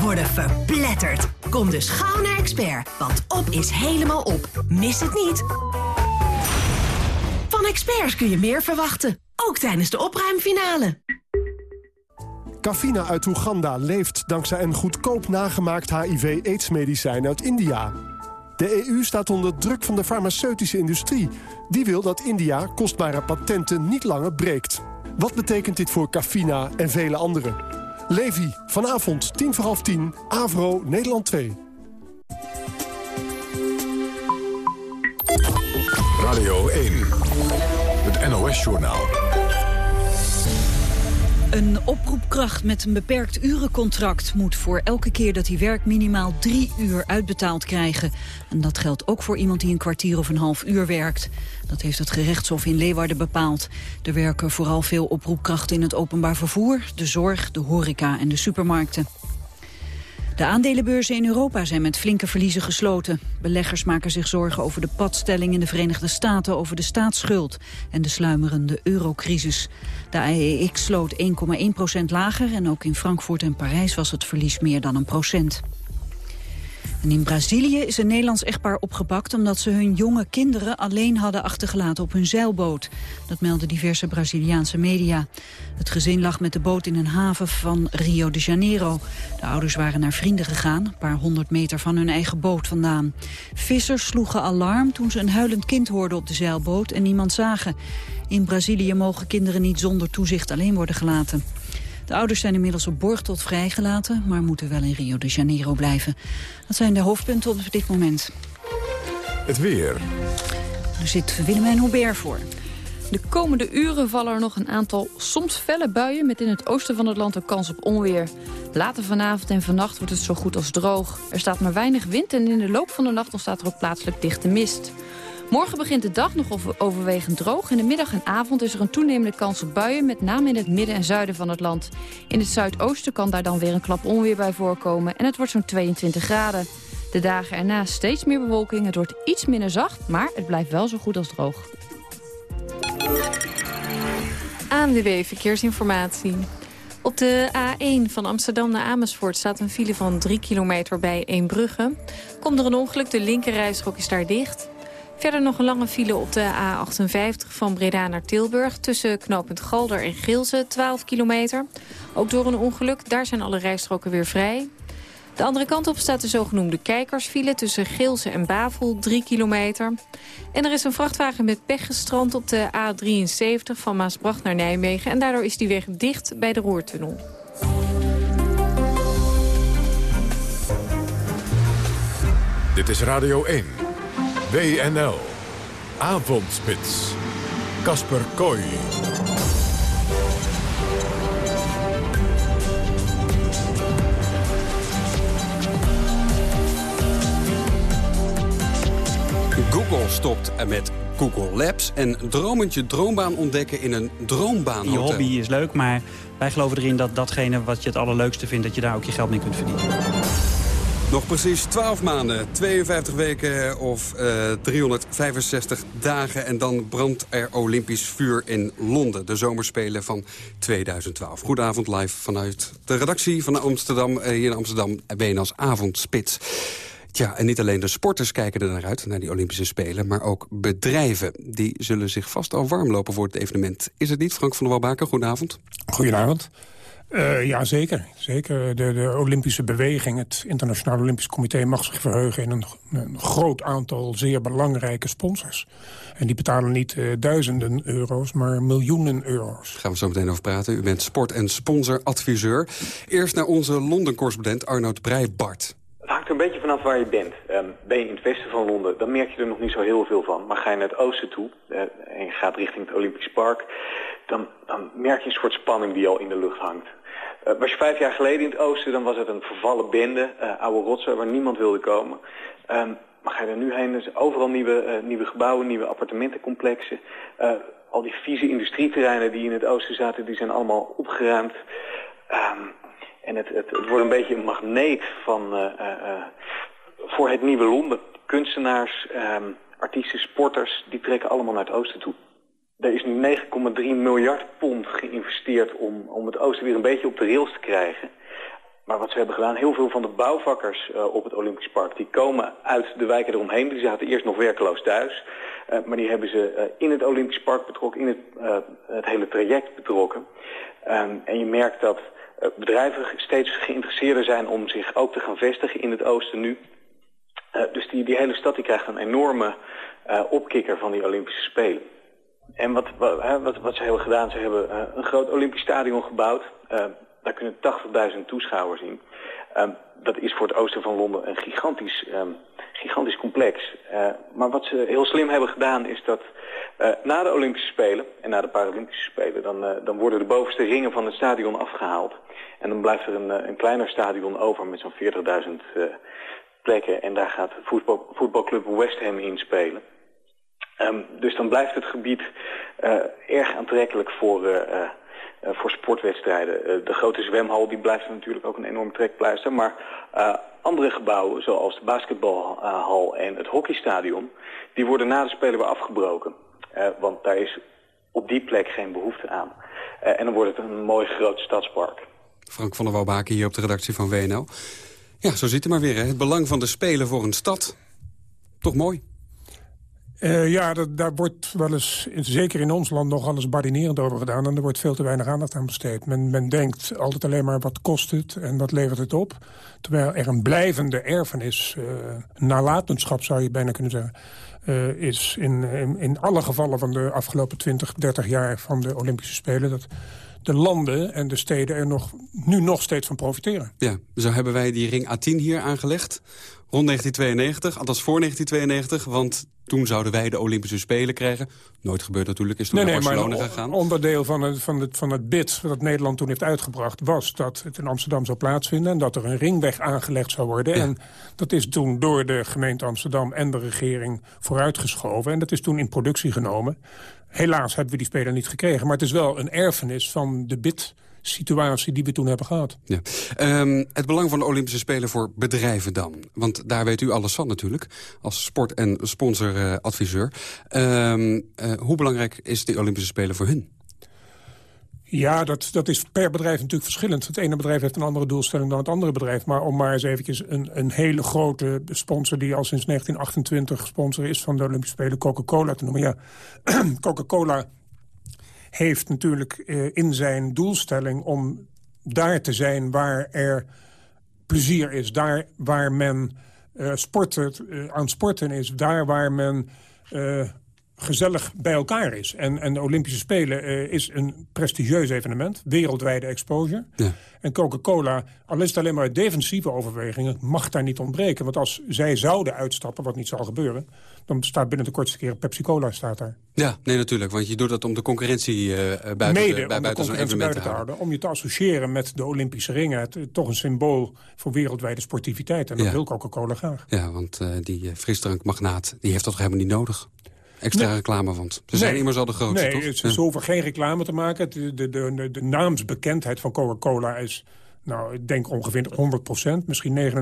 worden verpletterd. Kom dus gauw naar Expert, want op is helemaal op. Mis het niet. Van experts kun je meer verwachten. Ook tijdens de opruimfinale. Kafina uit Oeganda leeft dankzij een goedkoop nagemaakt HIV-AIDS-medicijn uit India. De EU staat onder druk van de farmaceutische industrie. Die wil dat India kostbare patenten niet langer breekt. Wat betekent dit voor Kafina en vele anderen? Levi, vanavond tien voor half tien, Avro, Nederland 2. Radio 1, het NOS-journaal. Een oproepkracht met een beperkt urencontract moet voor elke keer dat hij werkt minimaal drie uur uitbetaald krijgen. En dat geldt ook voor iemand die een kwartier of een half uur werkt. Dat heeft het gerechtshof in Leeuwarden bepaald. Er werken vooral veel oproepkrachten in het openbaar vervoer, de zorg, de horeca en de supermarkten. De aandelenbeurzen in Europa zijn met flinke verliezen gesloten. Beleggers maken zich zorgen over de padstelling in de Verenigde Staten over de staatsschuld en de sluimerende eurocrisis. De AEX sloot 1,1% lager en ook in Frankfurt en Parijs was het verlies meer dan een procent. In Brazilië is een Nederlands echtpaar opgepakt... omdat ze hun jonge kinderen alleen hadden achtergelaten op hun zeilboot. Dat melden diverse Braziliaanse media. Het gezin lag met de boot in een haven van Rio de Janeiro. De ouders waren naar vrienden gegaan, een paar honderd meter van hun eigen boot vandaan. Vissers sloegen alarm toen ze een huilend kind hoorden op de zeilboot en niemand zagen. In Brazilië mogen kinderen niet zonder toezicht alleen worden gelaten. De ouders zijn inmiddels op borg tot vrijgelaten, maar moeten wel in Rio de Janeiro blijven. Dat zijn de hoofdpunten op dit moment. Het weer. Er zit Willemijn Hubert voor. De komende uren vallen er nog een aantal soms felle buien... met in het oosten van het land een kans op onweer. Later vanavond en vannacht wordt het zo goed als droog. Er staat maar weinig wind en in de loop van de nacht ontstaat er ook plaatselijk dichte mist. Morgen begint de dag nog overwegend droog. In de middag en avond is er een toenemende kans op buien... met name in het midden en zuiden van het land. In het zuidoosten kan daar dan weer een klap onweer bij voorkomen... en het wordt zo'n 22 graden. De dagen erna steeds meer bewolking. Het wordt iets minder zacht, maar het blijft wel zo goed als droog. ANWB Verkeersinformatie. Op de A1 van Amsterdam naar Amersfoort staat een file van 3 kilometer bij Eembrugge. Komt er een ongeluk, de linkerrijstrook is daar dicht. Verder nog een lange file op de A58 van Breda naar Tilburg... tussen knooppunt Galder en Geelze, 12 kilometer. Ook door een ongeluk, daar zijn alle rijstroken weer vrij. De andere kant op staat de zogenoemde kijkersfile... tussen Geelze en Bavel, 3 kilometer. En er is een vrachtwagen met pech gestrand op de A73 van Maasbracht naar Nijmegen... en daardoor is die weg dicht bij de Roertunnel. Dit is Radio 1. WNL. Avondspits. Kasper Kooi. Google stopt met Google Labs en dromend je droombaan ontdekken in een droombaan. Je hobby is leuk, maar wij geloven erin dat datgene wat je het allerleukste vindt... dat je daar ook je geld mee kunt verdienen. Nog precies 12 maanden, 52 weken of uh, 365 dagen... en dan brandt er Olympisch vuur in Londen. De zomerspelen van 2012. Goedenavond live vanuit de redactie van Amsterdam. Uh, hier in Amsterdam ben als avondspits. Ja, en niet alleen de sporters kijken er naar uit, naar die Olympische Spelen... maar ook bedrijven. Die zullen zich vast al warm lopen voor het evenement. Is het niet, Frank van der Walbaken? Goedenavond. Goedenavond. Uh, ja, zeker. zeker. De, de, Olympische beweging, het Internationaal Olympisch Comité... mag zich verheugen in een, een groot aantal zeer belangrijke sponsors. En die betalen niet uh, duizenden euro's, maar miljoenen euro's. Daar gaan we zo meteen over praten. U bent sport- en sponsoradviseur. Eerst naar onze Londen-correspondent Arnoud Breibart. Het hangt er een beetje vanaf waar je bent. Um, ben je in het westen van Londen, dan merk je er nog niet zo heel veel van. Maar ga je naar het oosten toe uh, en je gaat richting het Olympisch Park... Dan, dan merk je een soort spanning die al in de lucht hangt. Uh, was je vijf jaar geleden in het oosten, dan was het een vervallen bende, uh, oude rotsen waar niemand wilde komen. Um, maar ga je er nu heen, dus overal nieuwe, uh, nieuwe gebouwen, nieuwe appartementencomplexen. al die vieze industrieterreinen die in het oosten zaten, die zijn allemaal opgeruimd. Um, en het, het, het, wordt een beetje een magneet van, voor het nieuwe Londen. Kunstenaars, um, artiesten, sporters, die trekken allemaal naar het oosten toe. Er is nu 9,3 miljard pond geïnvesteerd om, om het oosten weer een beetje op de rails te krijgen. maar wat ze hebben gedaan, heel veel van de bouwvakkers uh, op het Olympisch Park... die komen uit de wijken eromheen. Die zaten eerst nog werkloos thuis. Uh, maar die hebben ze uh, in het Olympisch Park betrokken, in het, het hele traject betrokken. Um, en je merkt dat bedrijven steeds geïnteresseerder zijn om zich ook te gaan vestigen in het oosten nu. dus die, die hele stad die krijgt een enorme opkikker van die Olympische Spelen. En wat, wat, wat, ze hebben gedaan, ze hebben een groot Olympisch stadion gebouwd... Daar kunnen 80.000 toeschouwers in. Um, dat is voor het oosten van Londen een gigantisch, um, gigantisch complex. Uh, maar wat ze heel slim hebben gedaan is dat na de Olympische Spelen en na de Paralympische Spelen... dan, dan worden de bovenste ringen van het stadion afgehaald. En dan blijft er een, een kleiner stadion over met zo'n 40.000 plekken. En daar gaat voetbal, voetbalclub West Ham in spelen. Um, dus dan blijft het gebied erg aantrekkelijk voor uh, voor sportwedstrijden. De grote zwemhal die blijft natuurlijk ook een enorm trekpleister. Maar andere gebouwen, zoals de basketbalhal en het hockeystadion... die worden na de Spelen weer afgebroken. want daar is op die plek geen behoefte aan. en dan wordt het een mooi groot stadspark. Frank van der Wouwbaken hier op de redactie van WNL. Ja, zo ziet het maar weer. Hè. Het belang van de Spelen voor een stad. Toch mooi. Uh, ja, dat, daar wordt wel eens, zeker in ons land, nog alles badinerend over gedaan. En er wordt veel te weinig aandacht aan besteed. Men, men denkt altijd alleen maar wat kost het en wat levert het op. Terwijl er een blijvende erfenis, uh, nalatenschap zou je bijna kunnen zeggen... Uh, is in, in, in, alle gevallen van de afgelopen 20, 30 jaar van de Olympische Spelen... dat de landen en de steden er nog, nu nog steeds van profiteren. Ja, zo hebben wij die ring A10 hier aangelegd rond 1992, althans voor 1992. Want toen zouden wij de Olympische Spelen krijgen. Nooit gebeurd natuurlijk, is toen nee, naar nee, Barcelona maar gegaan. onderdeel van het, van, het, van het bid dat Nederland toen heeft uitgebracht... was dat het in Amsterdam zou plaatsvinden... en dat er een ringweg aangelegd zou worden. En dat is toen door de gemeente Amsterdam en de regering vooruitgeschoven. En dat is toen in productie genomen. Helaas hebben we die Spelen niet gekregen. Maar het is wel een erfenis van de bid situatie die we toen hebben gehad. Ja. Um, het belang van de Olympische Spelen voor bedrijven dan? Want daar weet u alles van natuurlijk, als sport- en sponsoradviseur. Um, uh, hoe belangrijk is de Olympische Spelen voor hun? Ja, dat, dat is per bedrijf natuurlijk verschillend. Het ene bedrijf heeft een andere doelstelling dan het andere bedrijf. Maar om maar eens eventjes een, een hele grote sponsor... die al sinds 1928 sponsor is van de Olympische Spelen, Coca-Cola te noemen. Ja, Coca-Cola heeft natuurlijk uh, in zijn doelstelling om daar te zijn waar er plezier is. Daar waar men uh, sporten, uh, aan sporten is. Daar waar men gezellig bij elkaar is. En, en de Olympische Spelen uh, is een prestigieus evenement. Wereldwijde exposure. Ja. En Coca-Cola, al is het alleen maar defensieve overwegingen... mag daar niet ontbreken. Want als zij zouden uitstappen, wat niet zal gebeuren... dan staat binnen de kortste keer Pepsi-Cola staat daar. Ja, nee natuurlijk. Want je doet dat om de concurrentie uh, buiten, Mede, de, bij, om buiten zo'n evenement te houden. Om je te associëren met de Olympische ringen. Het, toch een symbool voor wereldwijde sportiviteit. En dat ja. wil Coca-Cola graag. Ja, want die frisdrankmagnaat die heeft dat toch helemaal niet nodig? Extra nee. reclame, want ze nee. zijn immers al de grootste, nee, toch? Nee, ze hoeven geen reclame te maken. De, de, de, de naamsbekendheid van Coca-Cola is... Nou, ik denk ongeveer 100% misschien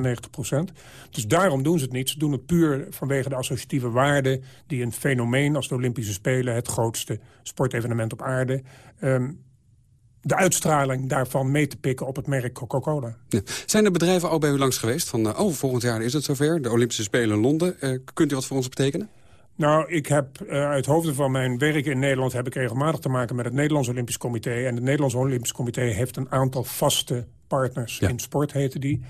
99% Dus daarom doen ze het niet. Ze doen het puur vanwege de associatieve waarde... die een fenomeen als de Olympische Spelen... het grootste sportevenement op aarde... Um, de uitstraling daarvan mee te pikken op het merk Coca-Cola. Ja. Zijn er bedrijven al bij u langs geweest? Van, uh, oh, volgend jaar is het zover, de Olympische Spelen in Londen. Uh, kunt u wat voor ons betekenen? Nou, ik heb uh, uit hoofden van mijn werk in Nederland... heb ik regelmatig te maken met het Nederlands Olympisch Comité. En het Nederlands Olympisch Comité heeft een aantal vaste partners. Ja. In sport heten die.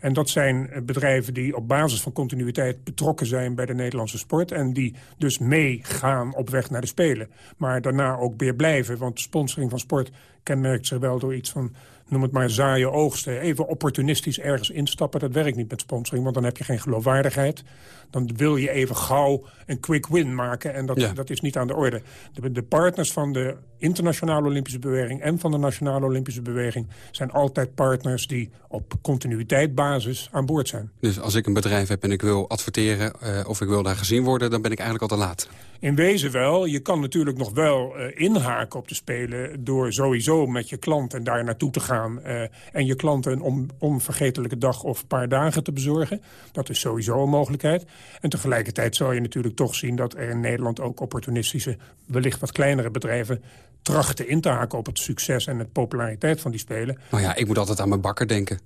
En dat zijn bedrijven die op basis van continuïteit betrokken zijn bij de Nederlandse sport. En die dus meegaan op weg naar de Spelen. Maar daarna ook weer blijven. Want sponsoring van sport kenmerkt zich wel door iets van noem het maar zaaien oogsten. Even opportunistisch ergens instappen, dat werkt niet met sponsoring... want dan heb je geen geloofwaardigheid. Dan wil je even gauw een quick win maken en dat, ja. dat is niet aan de orde. De, de, partners van de internationale Olympische beweging... en van de nationale Olympische beweging... zijn altijd partners die op continuïteitbasis aan boord zijn. Dus als ik een bedrijf heb en ik wil adverteren... Uh, of ik wil daar gezien worden, dan ben ik eigenlijk al te laat? In wezen wel. Je kan natuurlijk nog wel uh, inhaken op de Spelen... door sowieso met je klanten daar naartoe te gaan... Uh, en je klanten een on onvergetelijke dag of een paar dagen te bezorgen. Dat is sowieso een mogelijkheid. En tegelijkertijd zal je natuurlijk toch zien... dat er in Nederland ook opportunistische, wellicht wat kleinere bedrijven trachten in te haken op het succes en de populariteit van die Spelen. Nou ja, ik moet altijd aan mijn bakker denken.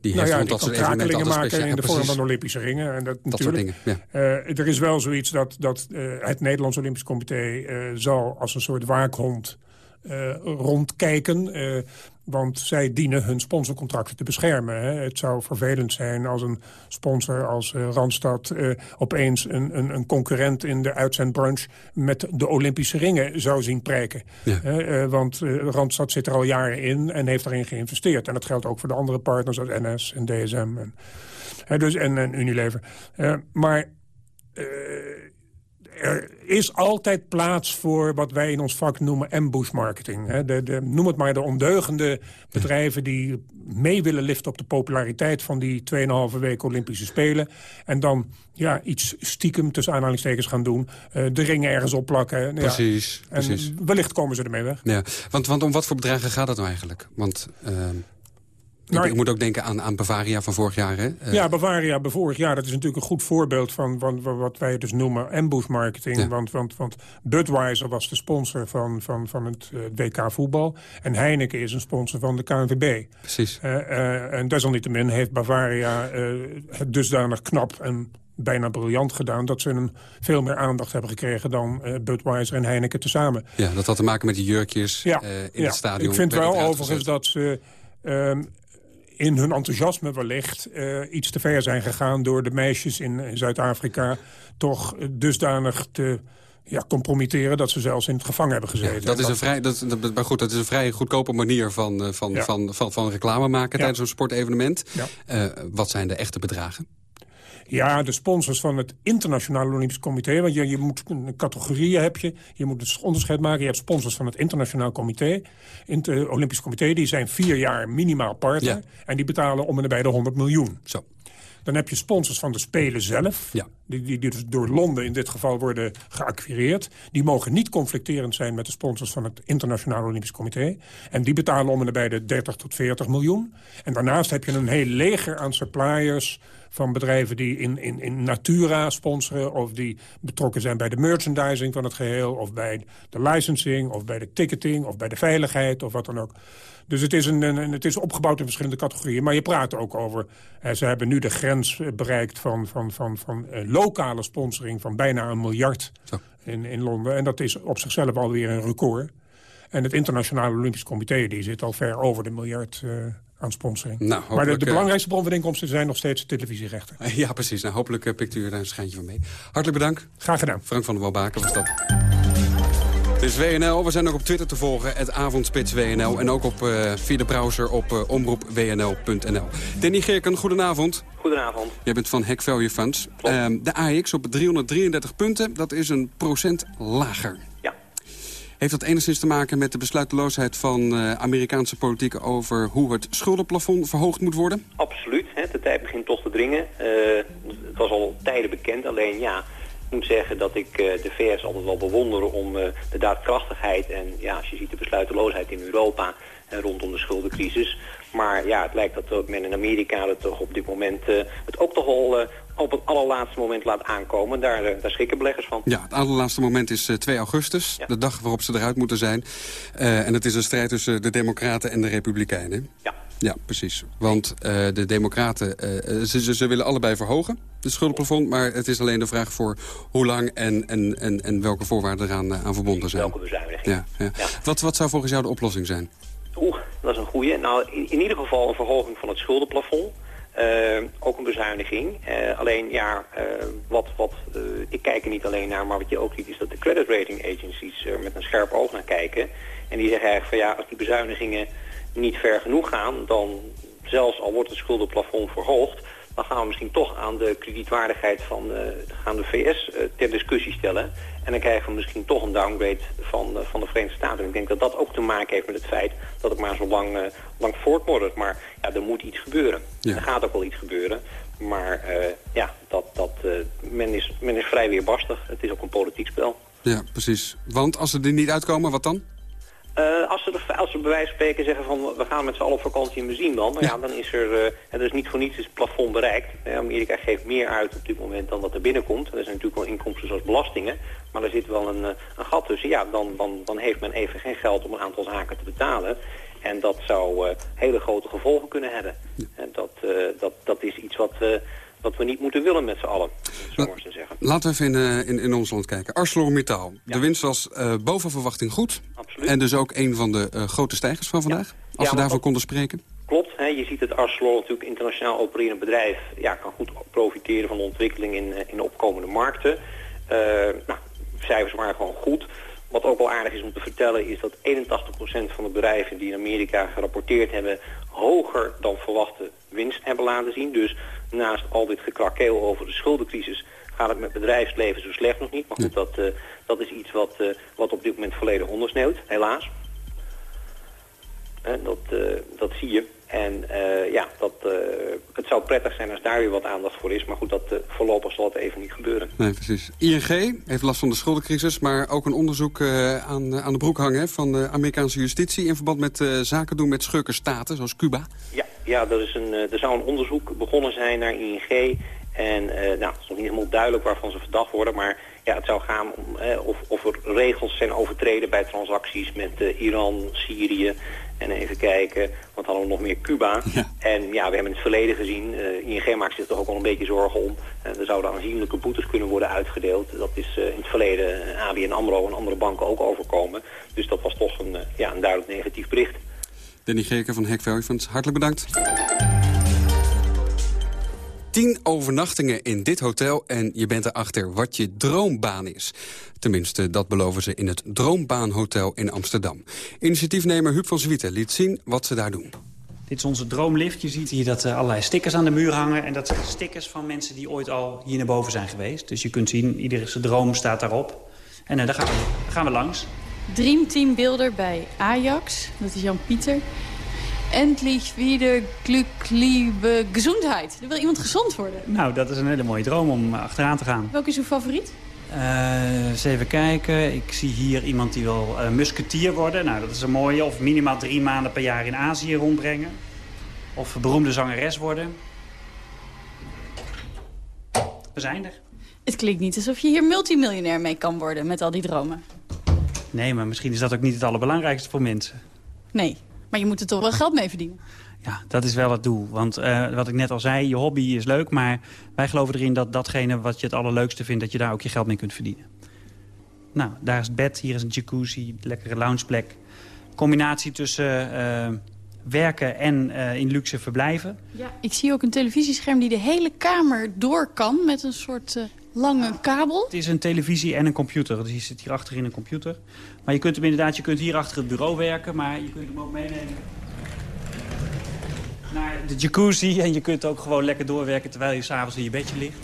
Die nou heeft ja, dat soort evenementen maken in de vorm van Olympische ringen. En dat, Dat soort natuurlijk, dingen, Eh, er is wel zoiets dat, dat eh, het Nederlands Olympisch Comité eh, zal als een soort waakhond eh, rondkijken. eh, want zij dienen hun sponsorcontracten te beschermen. Hè. Het zou vervelend zijn als een sponsor als Randstad... opeens een, een, een concurrent in de uitzendbranche... met de Olympische ringen zou zien prijken. Want Randstad zit er al jaren in en heeft erin geïnvesteerd. En dat geldt ook voor de andere partners als NS en DSM en, hè, dus, en, en Unilever. Maar er is altijd plaats voor wat wij in ons vak noemen ambush marketing. Hè. De, de, noem het maar de ondeugende bedrijven die mee willen liften op de populariteit van die 2,5 weken Olympische Spelen. En dan ja, iets stiekem tussen aanhalingstekens gaan doen. Eh, de ringen ergens opplakken. Ja. Precies, En precies. wellicht komen ze ermee weg. Ja, want, want om wat voor bedragen gaat het nou eigenlijk? Want ehm, Nou, ik moet ook denken aan, aan Bavaria van vorig jaar. Hè? Eh, Ja, Bavaria bij vorig jaar, dat is natuurlijk een goed voorbeeld van, van, van wat wij dus noemen ambush marketing. Ja. Want, want, want Budweiser was de sponsor van, van, van het eh, WK voetbal. En Heineken is een sponsor van de KNVB. Precies. Eh, en desalniettemin heeft Bavaria eh, het dusdanig knap en bijna briljant gedaan... dat ze een veel meer aandacht hebben gekregen dan eh, Budweiser en Heineken tezamen. Ja, dat had te maken met die jurkjes Ja, in ja. het stadion. Ik vind wel overigens dat ze ehm, in hun enthousiasme wellicht eh, iets te ver zijn gegaan... door de meisjes in, in Zuid-Afrika toch dusdanig te ja, compromitteren... dat ze zelfs in het gevangen hebben gezeten. Ja, dat is een vrij, dat, maar goed, dat is een vrij goedkope manier van, eh, van, Ja. van, van, van reclame maken tijdens zo'n sportevenement. Eh, wat zijn de echte bedragen? Ja, de sponsors van het Internationale Olympisch Comité. Want je, je moet een categorieën heb je. Je moet dus onderscheid maken. Je hebt sponsors van het Internationaal Comité. In het eh, Olympisch Comité. Die zijn vier jaar minimaal partner. Ja. En die betalen om en nabij de 100 miljoen. Zo. Dan heb je sponsors van de Spelen zelf. Ja. Die, die, die dus door Londen in dit geval worden geacquireerd. Die mogen niet conflicterend zijn met de sponsors van het Internationaal Olympisch Comité. En die betalen om en nabij de 30 tot 40 miljoen. En daarnaast heb je een heel leger aan suppliers van bedrijven die in, in, in Natura sponsoren... of die betrokken zijn bij de merchandising van het geheel... of bij de licensing, of bij de ticketing, of bij de veiligheid, of wat dan ook. Dus het is, een, het is opgebouwd in verschillende categorieën. Maar je praat ook over... eh, ze hebben nu de grens eh, bereikt van, van, van, van eh, lokale sponsoring... van bijna een miljard in, in Londen. En dat is op zichzelf alweer een record. En het Internationale Olympisch Comité die zit al ver over de miljard eh, aan sponsoring. Nou, maar de, eh, belangrijkste bron van inkomsten zijn nog steeds televisierechten. Ja, precies. Nou, hopelijk eh, pikt u er een schijntje van mee. Hartelijk bedankt. Graag gedaan. Frank van der Walbaken was dat. Het is WNL. We zijn ook op Twitter te volgen. Het avondspits WNL. En ook op, eh, via de browser op omroepwnl.nl. Danny Geerken, goedenavond. Goedenavond. Jij bent van Hack Value Funds. Ehm, de AX op 333 punten. Dat is een procent lager. Heeft dat enigszins te maken met de besluiteloosheid van eh, Amerikaanse politiek... over hoe het schuldenplafond verhoogd moet worden? Absoluut. Hè. De tijd begint toch te dringen. Eh, het was al tijden bekend. Alleen ja, ik moet zeggen dat ik eh, de VS altijd wel bewonder om de daadkrachtigheid. En ja, als je ziet de besluiteloosheid in Europa rondom de schuldencrisis. Maar ja, het lijkt dat men in Amerika het toch op dit moment het ook toch al op het allerlaatste moment laat aankomen. Daar, eh, daar schrikken beleggers van. Ja, het allerlaatste moment is eh, 2 augustus, de dag waarop ze eruit moeten zijn. Eh, en het is een strijd tussen de Democraten en de Republikeinen. Ja. Ja, precies. Want eh, de Democraten, eh, ze, ze, willen allebei verhogen, het schuldenplafond. Maar het is alleen de vraag voor hoe lang en, en, en, en welke voorwaarden eraan eh, aan verbonden zijn. Welke bezuiniging. Ja, ja. Wat, wat zou volgens jou de oplossing zijn? Oeh, dat is een goeie. Nou, in, in ieder geval een verhoging van het schuldenplafond. Eh, ook een bezuiniging. Eh, alleen, ja, eh, wat, wat, ik kijk er niet alleen naar, maar wat je ook ziet is dat de credit rating agencies er met een scherp oog naar kijken. En die zeggen eigenlijk van ja, als die bezuinigingen niet ver genoeg gaan, dan zelfs al wordt het schuldenplafond verhoogd, dan gaan we misschien toch aan de kredietwaardigheid van eh, gaan de VS eh, ter discussie stellen. En dan krijgen we misschien toch een downgrade van, eh, van de Verenigde Staten. En ik denk dat dat ook te maken heeft met het feit dat het maar zo lang, lang voortmordert. Maar ja, er moet iets gebeuren. Ja. Er gaat ook wel iets gebeuren. Maar ja, dat, dat, men, is, men is vrij weerbarstig. Het is ook een politiek spel. Ja, precies. Want als ze er niet uitkomen, wat dan? Uh, als, ze er, als ze bij wijze van spreken zeggen van we gaan met z'n allen op vakantie en we zien dan, ja. ja dan is er, uh, dus niet voor niets is het plafond bereikt. Amerika geeft meer uit op dit moment dan dat er binnenkomt. Er zijn natuurlijk wel inkomsten zoals belastingen, maar er zit wel een, een gat tussen. Ja, dan, dan, dan heeft men even geen geld om een aantal zaken te betalen. En dat zou hele grote gevolgen kunnen hebben. En dat, dat, dat is iets wat wat we niet moeten willen met z'n allen, zo maar te zeggen. Laten we even in, in, in ons land kijken. ArcelorMittal. Ja. De winst was uh, boven verwachting goed. Absoluut. En dus ook een van de uh, grote stijgers van vandaag. Ja. Als ja, we daarvan wat... konden spreken. Klopt. Hè, je ziet het Arcelor natuurlijk internationaal opererend bedrijf... Ja, kan goed profiteren van de ontwikkeling in, in de opkomende markten. Uh, nou, cijfers waren gewoon goed. Wat ook wel aardig is om te vertellen is dat 81% van de bedrijven die in Amerika gerapporteerd hebben... hoger dan verwachte winst hebben laten zien. Dus naast al dit gekrakeel over de schuldencrisis gaat het met bedrijfsleven zo slecht nog niet. Maar goed, dat, uh, dat is iets wat, uh, wat op dit moment volledig ondersneeuwt, helaas. En dat, uh, dat zie je. En ja, dat, het zou prettig zijn als daar weer wat aandacht voor is. Maar goed, dat, voorlopig zal het even niet gebeuren. Nee, precies. ING heeft last van de schuldencrisis, maar ook een onderzoek aan, aan de broek hangen... van de Amerikaanse justitie in verband met zaken doen met schurkenstaten, zoals Cuba. Ja, ja, er, is een, er zou een onderzoek begonnen zijn naar ING. En uh, nou, het is nog niet helemaal duidelijk waarvan ze verdacht worden. Maar ja, het zou gaan om eh, of, of er regels zijn overtreden bij transacties met uh, Iran, Syrië. En even kijken, wat hadden we nog meer? Cuba. Ja. En ja, we hebben in het verleden gezien, ING maakt zich toch ook wel een beetje zorgen om. er zouden aanzienlijke boetes kunnen worden uitgedeeld. Dat is in het verleden ABN AMRO en andere banken ook overkomen. Dus dat was toch een, ja, een duidelijk negatief bericht. Danny Gerken van Value hartelijk bedankt. Tien overnachtingen in dit hotel en je bent erachter wat je droombaan is. Tenminste, dat beloven ze in het Droombaanhotel in Amsterdam. Initiatiefnemer Huub van Zwieten liet zien wat ze daar doen. Dit is onze droomlift. Je ziet hier dat er allerlei stickers aan de muur hangen. En dat zijn stickers van mensen die ooit al hier naar boven zijn geweest. Dus je kunt zien, iedere droom staat daarop. En uh, gaan we, daar gaan we langs. Dreamteambeelder bij Ajax. Dat is Jan-Pieter. Endlich wieder glückliche gezondheid. Er wil iemand gezond worden. Nou, dat is een hele mooie droom om achteraan te gaan. Welke is uw favoriet? Uh, eens even kijken. Ik zie hier iemand die wil uh, musketier worden. Nou, dat is een mooie. Of minimaal drie maanden per jaar in Azië rondbrengen. Of beroemde zangeres worden. We zijn er. Het klinkt niet alsof je hier multimiljonair mee kan worden met al die dromen. Nee, maar misschien is dat ook niet het allerbelangrijkste voor mensen. Nee, maar je moet er toch wel geld mee verdienen. Ja, dat is wel het doel. Want uh, wat ik net al zei, je hobby is leuk... maar wij geloven erin dat datgene wat je het allerleukste vindt... dat je daar ook je geld mee kunt verdienen. Nou, daar is het bed, hier is een jacuzzi, lekkere loungeplek. Combinatie tussen uh, werken en uh, in luxe verblijven. Ja, ik zie ook een televisiescherm die de hele kamer door kan... met een soort lange kabel. Het is een televisie en een computer. Dus je zit hier achterin een computer. Maar je kunt hem inderdaad, je kunt hier achter het bureau werken, maar je kunt hem ook meenemen naar de jacuzzi. En je kunt ook gewoon lekker doorwerken terwijl je s'avonds in je bedje ligt.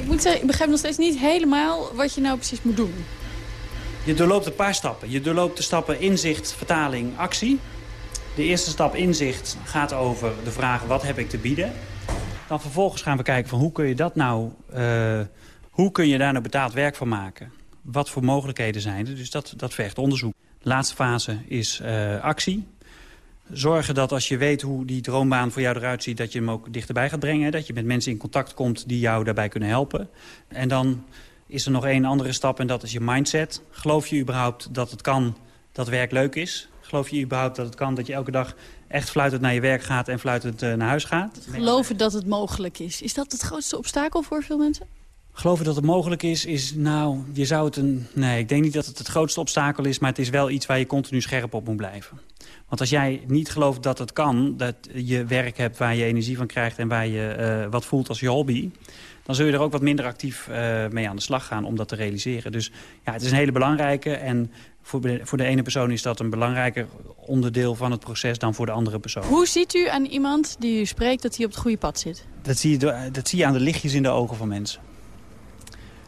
Ik moet zeggen, ik begrijp nog steeds niet helemaal wat je nou precies moet doen. Je doorloopt een paar stappen. Je doorloopt de stappen inzicht, vertaling, actie. De eerste stap inzicht gaat over de vraag wat heb ik te bieden. Dan vervolgens gaan we kijken van hoe kun je dat nou, uh, hoe kun je daar nou betaald werk van maken? Wat voor mogelijkheden zijn er? Dus dat, dat vergt onderzoek. De laatste fase is uh, actie. Zorgen dat als je weet hoe die droombaan voor jou eruit ziet... dat je hem ook dichterbij gaat brengen. Dat je met mensen in contact komt die jou daarbij kunnen helpen. En dan is er nog één andere stap en dat is je mindset. Geloof je überhaupt dat het kan dat werk leuk is? Geloof je überhaupt dat het kan dat je elke dag echt fluitend naar je werk gaat en fluitend uh, naar huis gaat? Geloven dat het mogelijk is. Is dat het grootste obstakel voor veel mensen? Geloven dat het mogelijk is, is nou, je zou het een... Nee, ik denk niet dat het het grootste obstakel is, maar het is wel iets waar je continu scherp op moet blijven. Want als jij niet gelooft dat het kan, dat je werk hebt waar je energie van krijgt... en waar je uh, wat voelt als je hobby... dan zul je er ook wat minder actief uh, mee aan de slag gaan om dat te realiseren. Dus ja, het is een hele belangrijke en voor de, voor de ene persoon is dat een belangrijker onderdeel van het proces dan voor de andere persoon. Hoe ziet u aan iemand die u spreekt dat hij op het goede pad zit? Dat zie je, dat zie je aan de lichtjes in de ogen van mensen.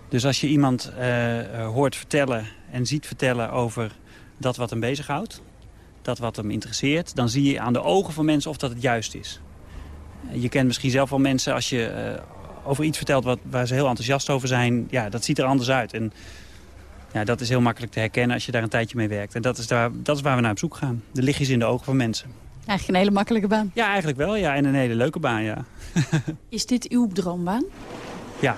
Dus als je iemand uh, hoort vertellen en ziet vertellen over dat wat hem bezighoudt... dat wat hem interesseert, dan zie je aan de ogen van mensen of dat het juist is. Je kent misschien zelf wel mensen als je uh, over iets vertelt wat, waar ze heel enthousiast over zijn... ja, dat ziet er anders uit. En Ja, dat is heel makkelijk te herkennen als je daar een tijdje mee werkt. En dat is, daar, dat is waar we naar op zoek gaan. De lichtjes in de ogen van mensen. Eigenlijk een hele makkelijke baan. Ja, eigenlijk wel. Ja, en een hele leuke baan, ja. is dit uw droombaan? Ja.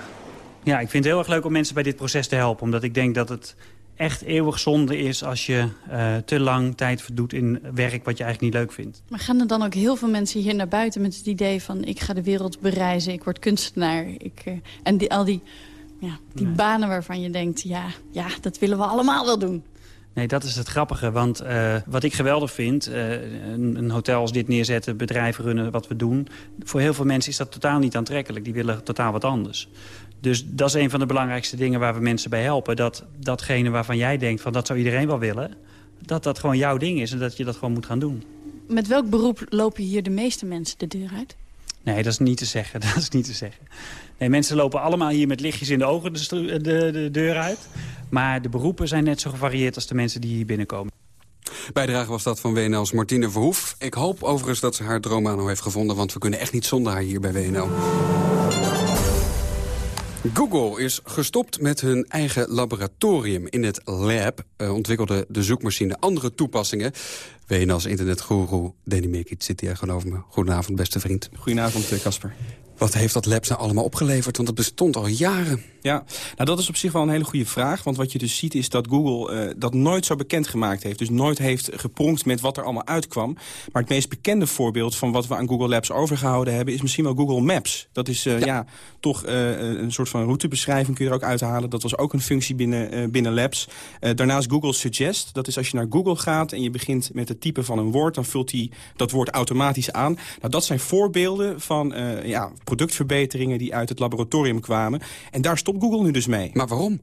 ja, ik vind het heel erg leuk om mensen bij dit proces te helpen. Omdat ik denk dat het echt eeuwig zonde is als je uh, te lang tijd verdoet in werk wat je eigenlijk niet leuk vindt. Maar gaan er dan ook heel veel mensen hier naar buiten met het idee van... ik ga de wereld bereizen, ik word kunstenaar. Ik, uh, en die, al die, ja, die nee. banen waarvan je denkt, ja, ja, dat willen we allemaal wel doen. Nee, dat is het grappige. Want uh, wat ik geweldig vind, uh, een, een, hotel als dit neerzetten, bedrijven runnen, wat we doen. Voor heel veel mensen is dat totaal niet aantrekkelijk. Die willen totaal wat anders. Dus dat is een van de belangrijkste dingen waar we mensen bij helpen. Dat datgene waarvan jij denkt, van dat zou iedereen wel willen... dat dat gewoon jouw ding is en dat je dat gewoon moet gaan doen. Met welk beroep lopen hier de meeste mensen de deur uit? Nee, dat is niet te zeggen. Dat is niet te zeggen. Nee, mensen lopen allemaal hier met lichtjes in de ogen de, de, de deur uit. Maar de beroepen zijn net zo gevarieerd als de mensen die hier binnenkomen. Bijdrage was dat van WNL's Martine Verhoef. Ik hoop overigens dat ze haar droombaan heeft gevonden... want we kunnen echt niet zonder haar hier bij WNL. Google is gestopt met hun eigen laboratorium. In het lab uh, ontwikkelde de zoekmachine andere toepassingen. WNL's internetgoeroe Danny Mekic zit hier gewoon over me. Goedenavond, beste vriend. Goedenavond, Casper. Wat heeft dat lab nou allemaal opgeleverd? Want het bestond al jaren. Ja, nou dat is op zich wel een hele goede vraag. Want wat je dus ziet is dat Google uh, dat nooit zo bekendgemaakt heeft. Dus nooit heeft gepronkt met wat er allemaal uitkwam. Maar het meest bekende voorbeeld van wat we aan Google Labs overgehouden hebben... is misschien wel Google Maps. Dat is uh, ja. ja. toch uh, een soort van routebeschrijving kun je er ook uithalen. Dat was ook een functie binnen, binnen Labs. daarnaast Google Suggest. Dat is als je naar Google gaat en je begint met het typen van een woord... dan vult hij dat woord automatisch aan. Nou, dat zijn voorbeelden van ja, productverbeteringen die uit het laboratorium kwamen. En daar stopt Google nu dus mee. Maar waarom?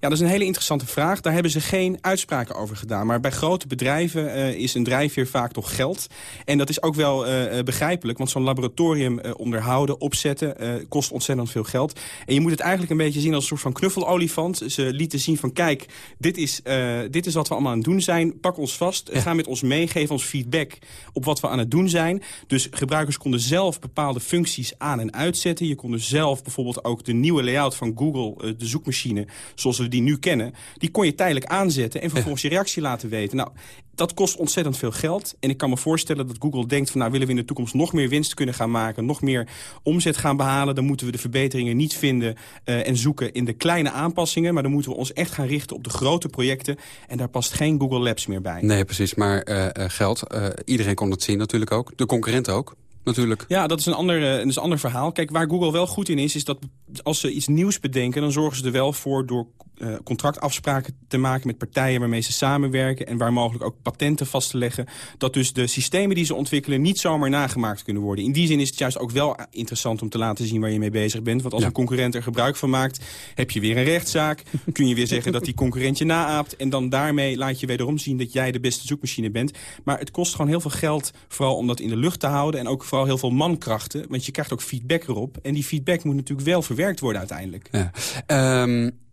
Ja, dat is een hele interessante vraag. Daar hebben ze geen uitspraken over gedaan. Maar bij grote bedrijven uh, is een drijfveer vaak toch geld. En dat is ook wel uh, begrijpelijk. Want zo'n laboratorium uh, onderhouden, opzetten, kost ontzettend veel geld. En je moet het eigenlijk een beetje zien als een soort van knuffelolifant. Ze lieten zien van kijk, dit is, dit is wat we allemaal aan het doen zijn. Pak ons vast, ja. ga met ons mee, geef ons feedback op wat we aan het doen zijn. Dus gebruikers konden zelf bepaalde functies aan en uitzetten. Je kon dus zelf bijvoorbeeld ook de nieuwe layout van Google, de zoekmachine zoals we die nu kennen... die kon je tijdelijk aanzetten en vervolgens je reactie laten weten. Nou, dat kost ontzettend veel geld. En ik kan me voorstellen dat Google denkt van... nou, willen we in de toekomst nog meer winst kunnen gaan maken... nog meer omzet gaan behalen... dan moeten we de verbeteringen niet vinden uh, en zoeken in de kleine aanpassingen... maar dan moeten we ons echt gaan richten op de grote projecten... en daar past geen Google Labs meer bij. Nee, precies, maar uh, geld. Uh, iedereen kon het zien natuurlijk ook. De concurrenten ook natuurlijk. Ja, dat is, een ander, dat is een ander verhaal. Kijk, waar Google wel goed in is, is dat als ze iets nieuws bedenken... dan zorgen ze er wel voor door uh, contractafspraken te maken met partijen waarmee ze samenwerken... en waar mogelijk ook patenten vast te leggen... dat dus de systemen die ze ontwikkelen niet zomaar nagemaakt kunnen worden. In die zin is het juist ook wel interessant om te laten zien waar je mee bezig bent. Want als ja. een concurrent er gebruik van maakt, heb je weer een rechtszaak. kun je weer zeggen dat die concurrent je naaapt... en dan daarmee laat je wederom zien dat jij de beste zoekmachine bent. Maar het kost gewoon heel veel geld, vooral om dat in de lucht te houden... en ook vooral heel veel mankrachten, want je krijgt ook feedback erop. En die feedback moet natuurlijk wel verwerkt worden uiteindelijk. Ja. Um...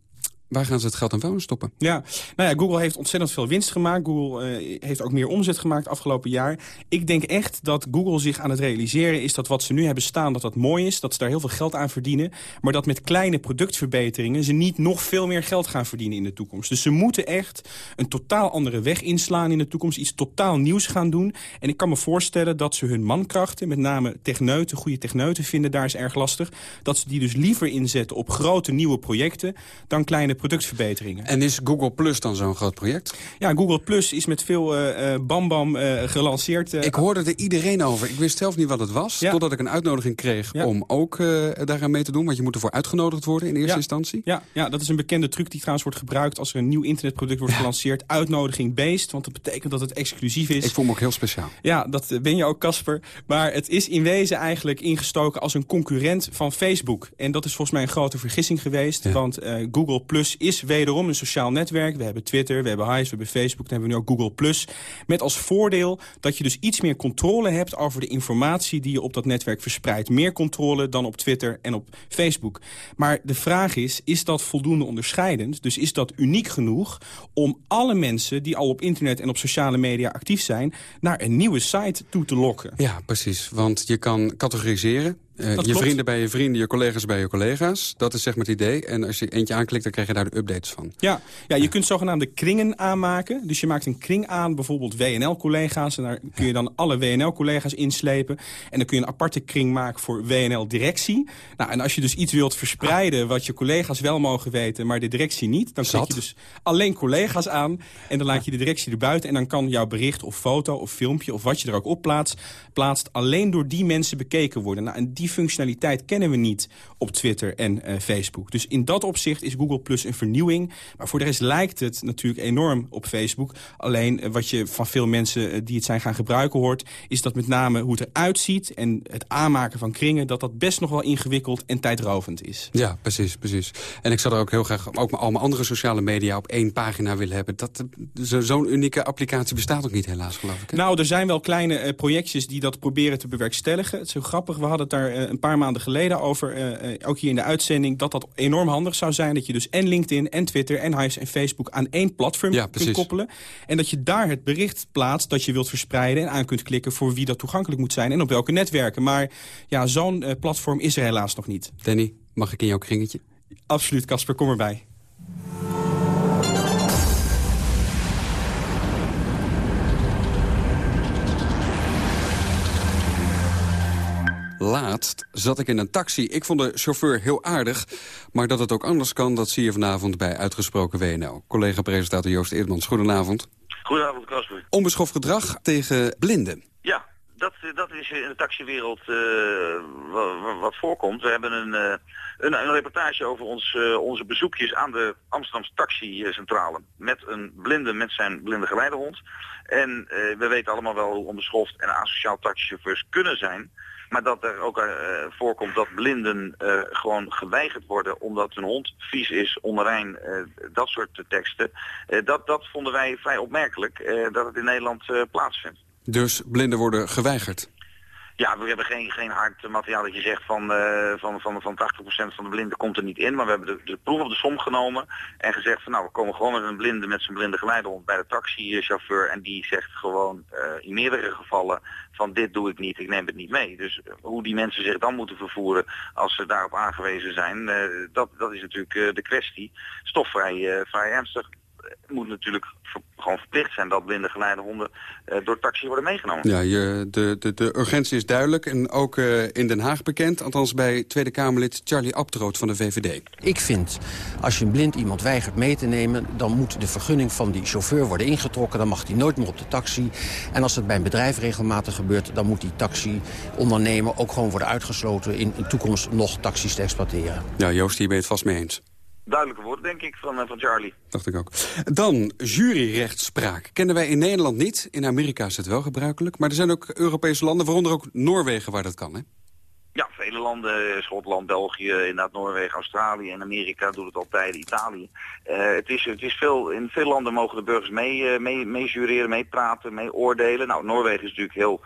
Waar gaan ze het geld aan vuil stoppen? Ja, nou ja, Google heeft ontzettend veel winst gemaakt. Google uh, heeft ook meer omzet gemaakt afgelopen jaar. Ik denk echt dat Google zich aan het realiseren is dat wat ze nu hebben staan... dat dat mooi is, dat ze daar heel veel geld aan verdienen... maar dat met kleine productverbeteringen ze niet nog veel meer geld gaan verdienen in de toekomst. Dus ze moeten echt een totaal andere weg inslaan in de toekomst. Iets totaal nieuws gaan doen. En ik kan me voorstellen dat ze hun mankrachten, met name techneuten... goede techneuten vinden, daar is erg lastig... dat ze die dus liever inzetten op grote nieuwe projecten... dan kleine productverbeteringen. En is Google Plus dan zo'n groot project? Ja, Google Plus is met veel uh, bam bam uh, gelanceerd. Uh, ik hoorde er iedereen over. Ik wist zelf niet wat het was, ja. totdat ik een uitnodiging kreeg ja. om ook daaraan mee te doen. Want je moet ervoor uitgenodigd worden in eerste ja. instantie. Ja, ja, dat is een bekende truc die trouwens wordt gebruikt als er een nieuw internetproduct wordt gelanceerd. Uitnodiging-based, want dat betekent dat het exclusief is. Ik voel me ook heel speciaal. Ja, dat ben je ook, Casper. Maar het is in wezen eigenlijk ingestoken als een concurrent van Facebook. En dat is volgens mij een grote vergissing geweest. Want Google Plus is wederom een sociaal netwerk. We hebben Twitter, we hebben Hive, we hebben Facebook, dan hebben we nu ook Google+. Plus. Met als voordeel dat je dus iets meer controle hebt over de informatie die je op dat netwerk verspreidt. Meer controle dan op Twitter en op Facebook. Maar de vraag is, is dat voldoende onderscheidend? Dus is dat uniek genoeg om alle mensen die al op internet en op sociale media actief zijn... naar een nieuwe site toe te lokken? Ja, precies. Want je kan categoriseren Uh, je klopt. vrienden bij je vrienden, je collega's bij je collega's. Dat is zeg maar het idee. En als je eentje aanklikt, dan krijg je daar de updates van. Ja, ja je kunt zogenaamde kringen aanmaken. Dus je maakt een kring aan, bijvoorbeeld WNL-collega's. En daar kun je dan alle WNL-collega's inslepen. En dan kun je een aparte kring maken voor WNL-directie. Nou, en als je dus iets wilt verspreiden wat je collega's wel mogen weten... maar de directie niet, dan klik je dus alleen collega's aan. En dan laat je de directie erbuiten. En dan kan jouw bericht of foto of filmpje of wat je er ook op plaatst... plaatst alleen door die mensen bekeken worden. Nou, en die functionaliteit kennen we niet op Twitter en uh, Facebook. Dus in dat opzicht is Google Plus een vernieuwing. Maar voor de rest lijkt het natuurlijk enorm op Facebook. Alleen uh, wat je van veel mensen uh, die het zijn gaan gebruiken hoort... is dat met name hoe het eruit ziet en het aanmaken van kringen... dat dat best nog wel ingewikkeld en tijdrovend is. Ja, precies, precies. En ik zou er ook heel graag ook al mijn andere sociale media op één pagina willen hebben. Zo'n zo unieke applicatie bestaat ook niet helaas, geloof ik. Hè? Nou, er zijn wel kleine projectjes die dat proberen te bewerkstelligen. Het is heel grappig, we hadden het daar een paar maanden geleden over, uh, uh, ook hier in de uitzending... dat dat enorm handig zou zijn. Dat je dus en LinkedIn en Twitter en Hives en Facebook aan één platform ja, kunt koppelen. En dat je daar het bericht plaatst dat je wilt verspreiden... en aan kunt klikken voor wie dat toegankelijk moet zijn... en op welke netwerken. Maar ja, zo'n platform is er helaas nog niet. Danny, mag ik in jouw kringetje? Absoluut, Casper, kom erbij. Laatst zat ik in een taxi. Ik vond de chauffeur heel aardig. Maar dat het ook anders kan, dat zie je vanavond bij Uitgesproken WNL. Collega-presentator Joost Eerdmans, goedenavond. Goedenavond, Casper. Onbeschoft gedrag tegen blinden. Ja, dat, dat is in de taxiwereld uh, wat, wat voorkomt. We hebben een, uh, een, een, reportage over ons, uh, onze bezoekjes aan de Amsterdamse taxicentrale. Met een blinde met zijn blinde geleidehond. En we weten allemaal wel hoe onbeschoft en asociaal taxichauffeurs kunnen zijn. Maar dat er ook uh, voorkomt dat blinden uh, gewoon geweigerd worden omdat hun hond vies is, onrein, uh, dat soort teksten. dat, dat vonden wij vrij opmerkelijk, dat het in Nederland plaatsvindt. Dus blinden worden geweigerd? Ja, we hebben geen, geen hard materiaal dat je zegt van, uh, van, van, van 80% van de blinden komt er niet in. Maar we hebben de, de proef op de som genomen en gezegd van nou we komen gewoon met een blinde met zijn blinde geleidehond bij de taxichauffeur. En die zegt gewoon uh, in meerdere gevallen van dit doe ik niet, ik neem het niet mee. Dus hoe die mensen zich dan moeten vervoeren als ze daarop aangewezen zijn, dat, dat is natuurlijk de kwestie. Stofvrij vrij ernstig moet natuurlijk ver, gewoon verplicht zijn dat blinde geleidehonden uh, door taxi worden meegenomen. Ja, je, de, de, de urgentie is duidelijk en ook uh, in Den Haag bekend. Althans bij Tweede Kamerlid Charlie Abtroot van de VVD. Ik vind, als je een blind iemand weigert mee te nemen... dan moet de vergunning van die chauffeur worden ingetrokken. Dan mag hij nooit meer op de taxi. En als het bij een bedrijf regelmatig gebeurt... dan moet die taxi-ondernemer ook gewoon worden uitgesloten... in de toekomst nog taxis te exploiteren. Ja, Joost, hier ben je het vast mee eens duidelijke woorden, denk ik, van, van Charlie. Dacht ik ook. Dan, juryrechtspraak. Kennen wij in Nederland niet. In Amerika is het wel gebruikelijk. Maar er zijn ook Europese landen, waaronder ook Noorwegen, waar dat kan, hè? Ja, vele landen, Schotland, België, inderdaad Noorwegen, Australië en Amerika doen het altijd, Italië. Uh, het is, het is veel, in veel landen mogen de burgers mee, uh, mee, mee jureren, mee praten, mee oordelen. Nou, Noorwegen is natuurlijk heel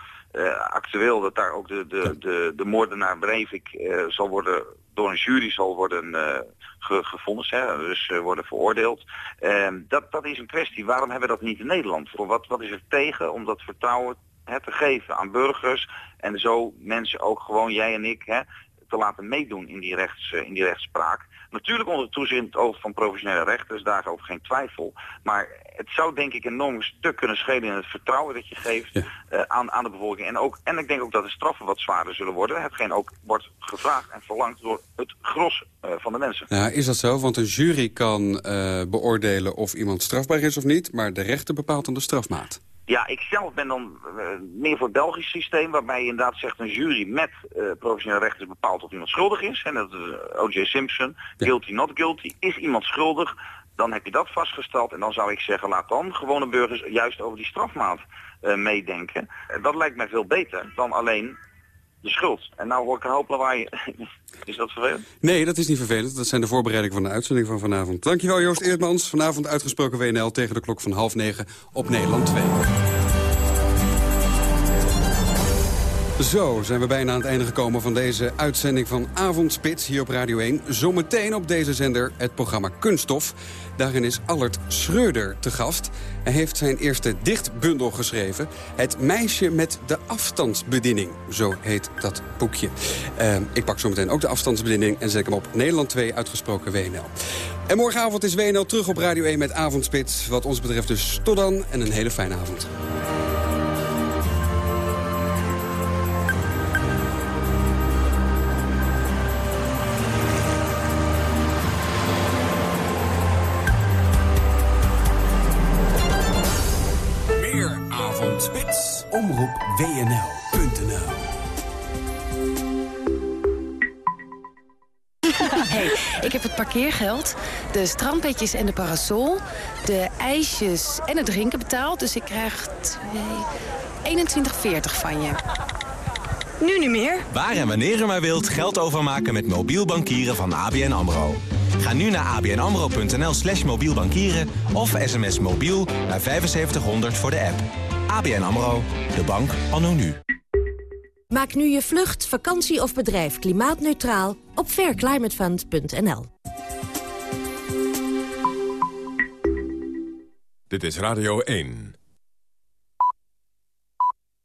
actueel dat daar ook de, de, de, de moordenaar Breivik uh, zal worden, door een jury zal worden uh, ge, gevonden, hè, dus uh, worden veroordeeld. Uh, dat, dat is een kwestie. Waarom hebben we dat niet in Nederland? Wat, wat is er tegen om dat vertrouwen hè, te geven aan burgers en zo mensen ook gewoon, jij en ik, hè, te laten meedoen in die, rechts, in die rechtspraak. Natuurlijk onder toezicht oog van professionele rechters, daarover geen twijfel. Maar het zou denk ik een enorm stuk kunnen schelen in het vertrouwen dat je geeft ja. uh, aan, aan de bevolking. En, ook, en ik denk ook dat de straffen wat zwaarder zullen worden. Hetgeen ook wordt gevraagd en verlangd door het gros uh, van de mensen. Ja, is dat zo? Want een jury kan uh, beoordelen of iemand strafbaar is of niet. Maar de rechter bepaalt dan de strafmaat. Ja, ik zelf ben dan uh, meer voor het Belgisch systeem, waarbij je inderdaad zegt een jury met uh, professionele rechters bepaalt of iemand schuldig is. En dat is O.J. Simpson, guilty, not guilty. Is iemand schuldig, dan heb je dat vastgesteld. En dan zou ik zeggen, laat dan gewone burgers juist over die strafmaat meedenken. dat lijkt mij veel beter dan alleen de schuld. En nou hoor ik een hoop lawaai. is dat vervelend? Nee, dat is niet vervelend. Dat zijn de voorbereidingen van de uitzending van vanavond. Dankjewel Joost Eerdmans. Vanavond uitgesproken WNL tegen de klok van half negen op Nederland 2. Zo zijn we bijna aan het einde gekomen van deze uitzending van Avondspits hier op Radio 1. Zometeen op deze zender het programma Kunststof. Daarin is Allert Schreuder te gast. Hij heeft zijn eerste dichtbundel geschreven. Het meisje met de afstandsbediening, zo heet dat boekje. Uh, ik pak zometeen ook de afstandsbediening en zet hem op Nederland 2 uitgesproken WNL. En morgenavond is WNL terug op Radio 1 met Avondspits. Wat ons betreft dus tot dan en een hele fijne avond. WNL.nl Hey, ik heb het parkeergeld, de strandpetjes en de parasol, de ijsjes en het drinken betaald. Dus ik krijg 21,40 van je. Nu niet meer. Waar en wanneer u maar wilt geld overmaken met mobiel bankieren van ABN AMRO. Ga nu naar abnamro.nl slash mobiel bankieren of sms mobiel naar 7500 voor de app. ABN AMRO, de bank anno nu. Maak nu je vlucht, vakantie of bedrijf klimaatneutraal op fairclimatefund.nl. Dit is Radio 1.